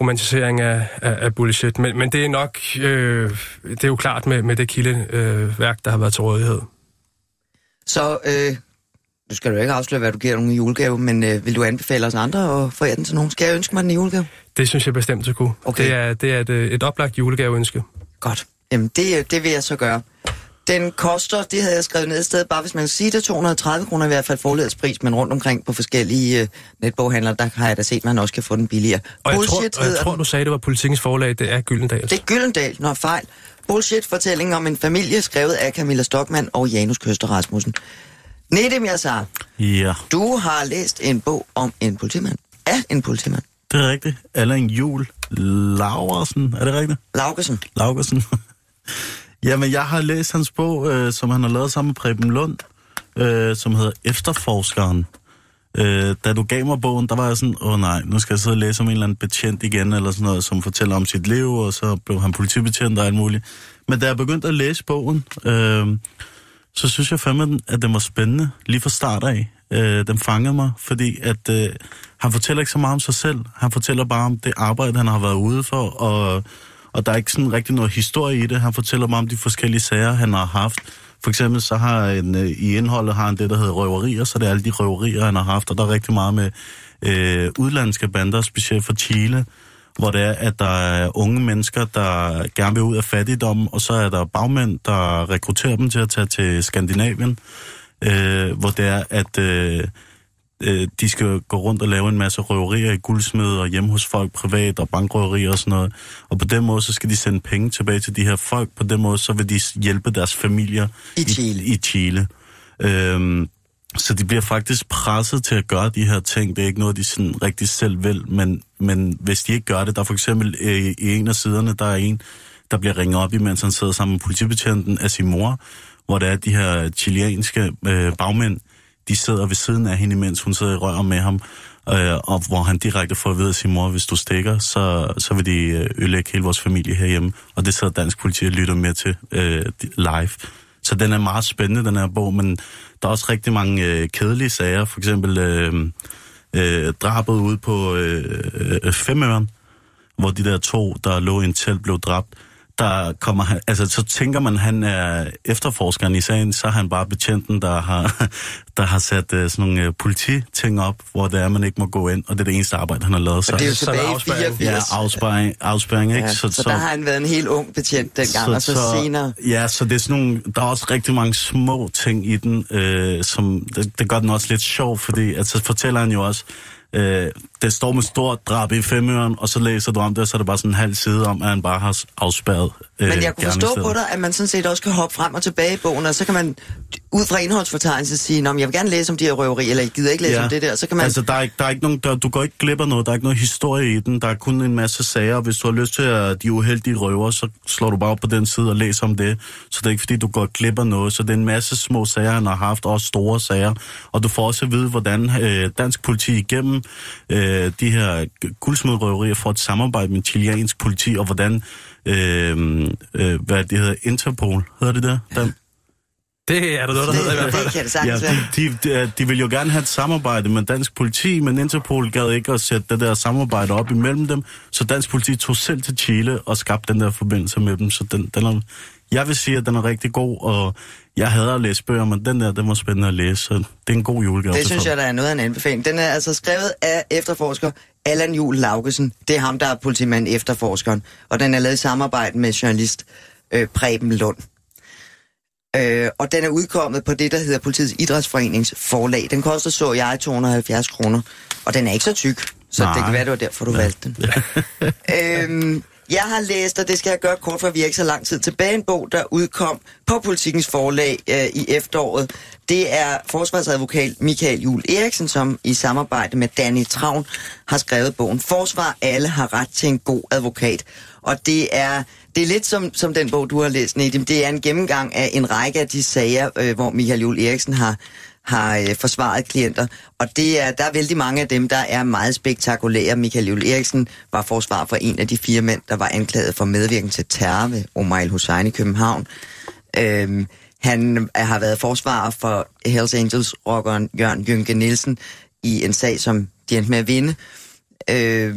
F: romantisering af, af, af bullshit, men, men det er nok, øh, det er jo klart med, med det kildeværk, øh, værk, der har været til rådighed.
D: Så øh, du skal jo ikke afsløre, hvad du giver nogen i julegave, men øh, vil du anbefale os andre at forære den til nogen? Skal jeg ønske mig den i julegave?
F: Det synes jeg bestemt, du kunne. Okay. Det er, det er et, et oplagt julegaveønske.
D: Godt. Jamen, det, det vil jeg så gøre. Den koster, det havde jeg skrevet ned et sted, bare hvis man siger det, 230 kroner i hvert fald forledelsespris, men rundt omkring på forskellige uh, netboghandlere, der har jeg da set, at man også kan få den billigere.
F: Og jeg tror, og jeg tror du sagde, det var politikens forlag, det er Gyldendal.
D: Det er Gyldendal, når fejl. Bullshit-fortælling om en familie, skrevet af Camilla Stockmann og Janus Køster Rasmussen. Nedim Yassar,
E: ja.
D: du har læst en bog om en politimand. Af en politimand.
E: Det er rigtigt. Alain Jul Laursen, er det rigtigt?
D: Laugesen.
E: Laugesen. Jamen, jeg har læst hans bog, øh, som han har lavet sammen med Preben Lund, øh, som hedder Efterforskeren. Øh, da du gav mig bogen, der var jeg sådan, åh oh, nej, nu skal jeg sidde og læse om en eller anden betjent igen, eller sådan noget, som fortæller om sit liv, og så blev han politibetjent og alt muligt. Men da jeg begyndte at læse bogen, øh, så synes jeg fandme, at den var spændende, lige fra start af. Øh, den fangede mig, fordi at øh, han fortæller ikke så meget om sig selv. Han fortæller bare om det arbejde, han har været ude for, og og der er ikke sådan rigtig noget historie i det. Han fortæller mig om de forskellige sager, han har haft. For eksempel så har en, øh, i indholdet har han det, der hedder røverier, så det er alle de røverier, han har haft, og der er rigtig meget med øh, udlandske bander, specielt fra Chile. hvor det er, at der er unge mennesker, der gerne vil ud af fattigdom, og så er der bagmænd, der rekrutterer dem til at tage til Skandinavien, øh, hvor det er, at øh, øh, de skal gå rundt og lave en masse røverier i guldsmed og hjemme hos folk privat og bankrøverier og sådan noget. Og på den måde, så skal de sende penge tilbage til de her folk. På den måde, så vil de hjælpe deres familier
D: I Chile.
E: I, i Chile. Øhm, så de bliver faktisk presset til at gøre de her ting. Det er ikke noget, de sådan rigtig selv vil, men, men hvis de ikke gør det, der er for eksempel øh, i en af siderne, der er en, der bliver ringet op, imens han sidder sammen med politibetjenten af sin mor, hvor der er de her chilenske øh, bagmænd, de sidder ved siden af hende, mens hun sidder i rør med ham, øh, og hvor han direkte får at vide af sin mor, hvis du stikker, så, så vil de øh, ødelægge hele vores familie herhjemme. Og det sidder dansk politi og lytter med til øh, live. Så den er meget spændende, den her bog, men der er også rigtig mange øh, kedelige sager. For eksempel øh, øh, drabet ude på øh, øh, Femøren, hvor de der to, der lå i en telt, blev dræbt der kommer han, altså så tænker man, han er efterforskeren i sagen, så er han bare betjenten, der har, der har sat uh, sådan nogle uh, polititing op, hvor det er, man ikke må gå ind, og det er det eneste arbejde, han har lavet.
D: Og det er jo
F: Så
D: tilbage i
F: afspærring.
D: 84.
E: Ja, afspæring, afspæring ikke?
D: Ja, så, så, der har han været en helt ung betjent dengang, så, og så, så senere...
E: Ja, så det er sådan nogle, der er også rigtig mange små ting i den, øh, som, det, det gør den også lidt sjov, fordi at så fortæller han jo også, øh, det står med stort drab i femøren, og så læser du om det, og så er det bare sådan en halv side om, at han bare har afspærret øh,
D: Men jeg kunne forstå på dig, at man sådan set også kan hoppe frem og tilbage i bogen, og så kan man ud fra indholdsfortegnelsen sige, men jeg vil gerne læse om de her røverier, eller jeg gider ikke læse ja. om det der, så kan man...
E: Altså, der er ikke, der er ikke nogen, der, du går ikke glip af noget, der er ikke noget historie i den, der er kun en masse sager, og hvis du har lyst til at de uheldige røver, så slår du bare op på den side og læser om det, så det er ikke fordi, du går glip af noget, så det er en masse små sager, han har haft, også store sager, og du får også at vide, hvordan øh, dansk politi igennem øh, de her guldsmedrøverier får et samarbejde med chilensk politi, og hvordan, øh, øh, hvad det hedder, Interpol, hedder det der? Dan?
F: Det er der noget, der hedder i hvert
D: det,
F: fald.
D: det kan det
E: Ja,
D: sagtens være.
E: de, de, de, de vil jo gerne have et samarbejde med dansk politi, men Interpol gad ikke at sætte det der samarbejde op imellem dem, så dansk politi tog selv til Chile og skabte den der forbindelse med dem. Så den, den er, jeg vil sige, at den er rigtig god, og jeg hader at læse bøger, men den der, den var spændende at læse, så det er en god julegave.
D: Det synes jeg, der er noget af en anbefaling. Den er altså skrevet af efterforsker Allan Juhl Laugesen. Det er ham, der er politimand efterforskeren. Og den er lavet i samarbejde med journalist øh, Preben Lund. Øh, og den er udkommet på det, der hedder Politiets Idrætsforenings forlag. Den koster, så jeg, 270 kroner. Og den er ikke så tyk, så
E: Nej.
D: det kan være, det var derfor, du valgte den. øhm, jeg har læst, og det skal jeg gøre kort, for vi er ikke så lang tid tilbage, en bog, der udkom på Politikens forlag øh, i efteråret. Det er forsvarsadvokat Michael Jul Eriksen, som i samarbejde med Danny Travn har skrevet bogen Forsvar, alle har ret til en god advokat. Og det er, det er lidt som, som den bog, du har læst, Nedim. Det er en gennemgang af en række af de sager, øh, hvor Michael Jul Eriksen har, har øh, forsvaret klienter. Og det er, der er vældig mange af dem, der er meget spektakulære. Michael Juhl Eriksen var forsvar for en af de fire mænd, der var anklaget for medvirken til terror ved Omar Hussein i København. Øhm, han øh, har været forsvarer for Hells Angels-rockeren Jørgen Jynke Nielsen i en sag, som de endte med at vinde. Øh,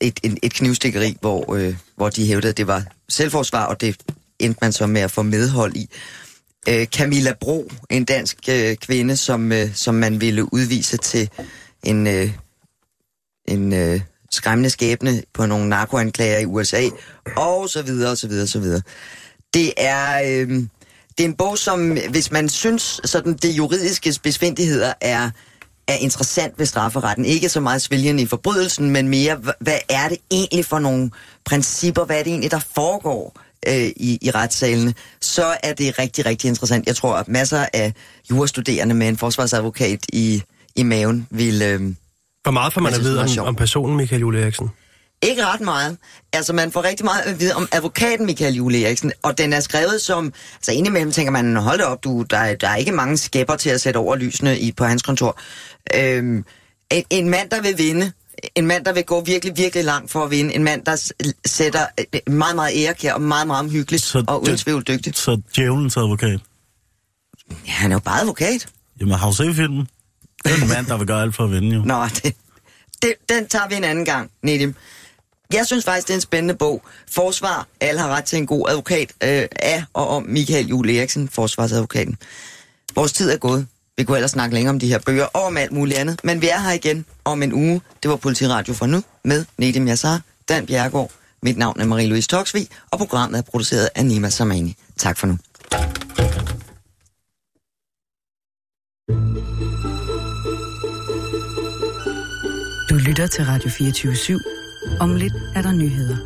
D: et, et, et knivstikkeri, hvor, øh, hvor de hævdede, at det var selvforsvar, og det endte man så med at få medhold i. Øh, Camilla Bro, en dansk øh, kvinde, som, øh, som man ville udvise til en, øh, en øh, skræmmende skæbne på nogle narkoanklager i USA, og så videre, og så videre, og så videre. Det er, øh, det er en bog, som, hvis man synes, sådan det juridiske besvindeligheder er, er interessant ved strafferetten. Ikke så meget svælgende i forbrydelsen, men mere, hva- hvad er det egentlig for nogle principper, hvad er det egentlig, der foregår øh, i, i retssalene, så er det rigtig, rigtig interessant. Jeg tror, at masser af jurastuderende med en forsvarsadvokat i, i maven vil... Øh,
F: Hvor meget får man at vide om,
D: sjovt.
F: om personen Michael Jule Eriksen?
D: Ikke ret meget. Altså, man får rigtig meget at vide om advokaten Michael Jule Eriksen, og den er skrevet som... Altså, indimellem tænker man, hold da op, du, der, er- der er ikke mange skæpper til at sætte over lysene i, på hans kontor. Øhm, en, en mand, der vil vinde, en mand, der vil gå virkelig, virkelig langt for at vinde, en mand, der sætter øh, meget, meget ærekær og meget, meget hyggeligt
E: Så
D: og uden tvivl dygtigt.
E: Så djævelens advokat.
D: Ja, han er jo bare advokat.
E: Jamen, har du set filmen? Det er en mand, der vil gøre alt for at vinde, jo.
D: Nå, det, det, den tager vi en anden gang, Nedim. Jeg synes faktisk, det er en spændende bog. Forsvar, alle har ret til en god advokat øh, af og om Michael Jule Eriksen, forsvarsadvokaten. Vores tid er gået. Vi kunne ellers snakke længere om de her bøger og om alt muligt andet. Men vi er her igen om en uge. Det var Politiradio for nu med Nedim Yassar. Dan Bjergård. Mit navn er Marie-Louise Toksvig, og programmet er produceret af Nima Samani. Tak for nu.
A: Du lytter til Radio 24 /7. Om lidt er der nyheder.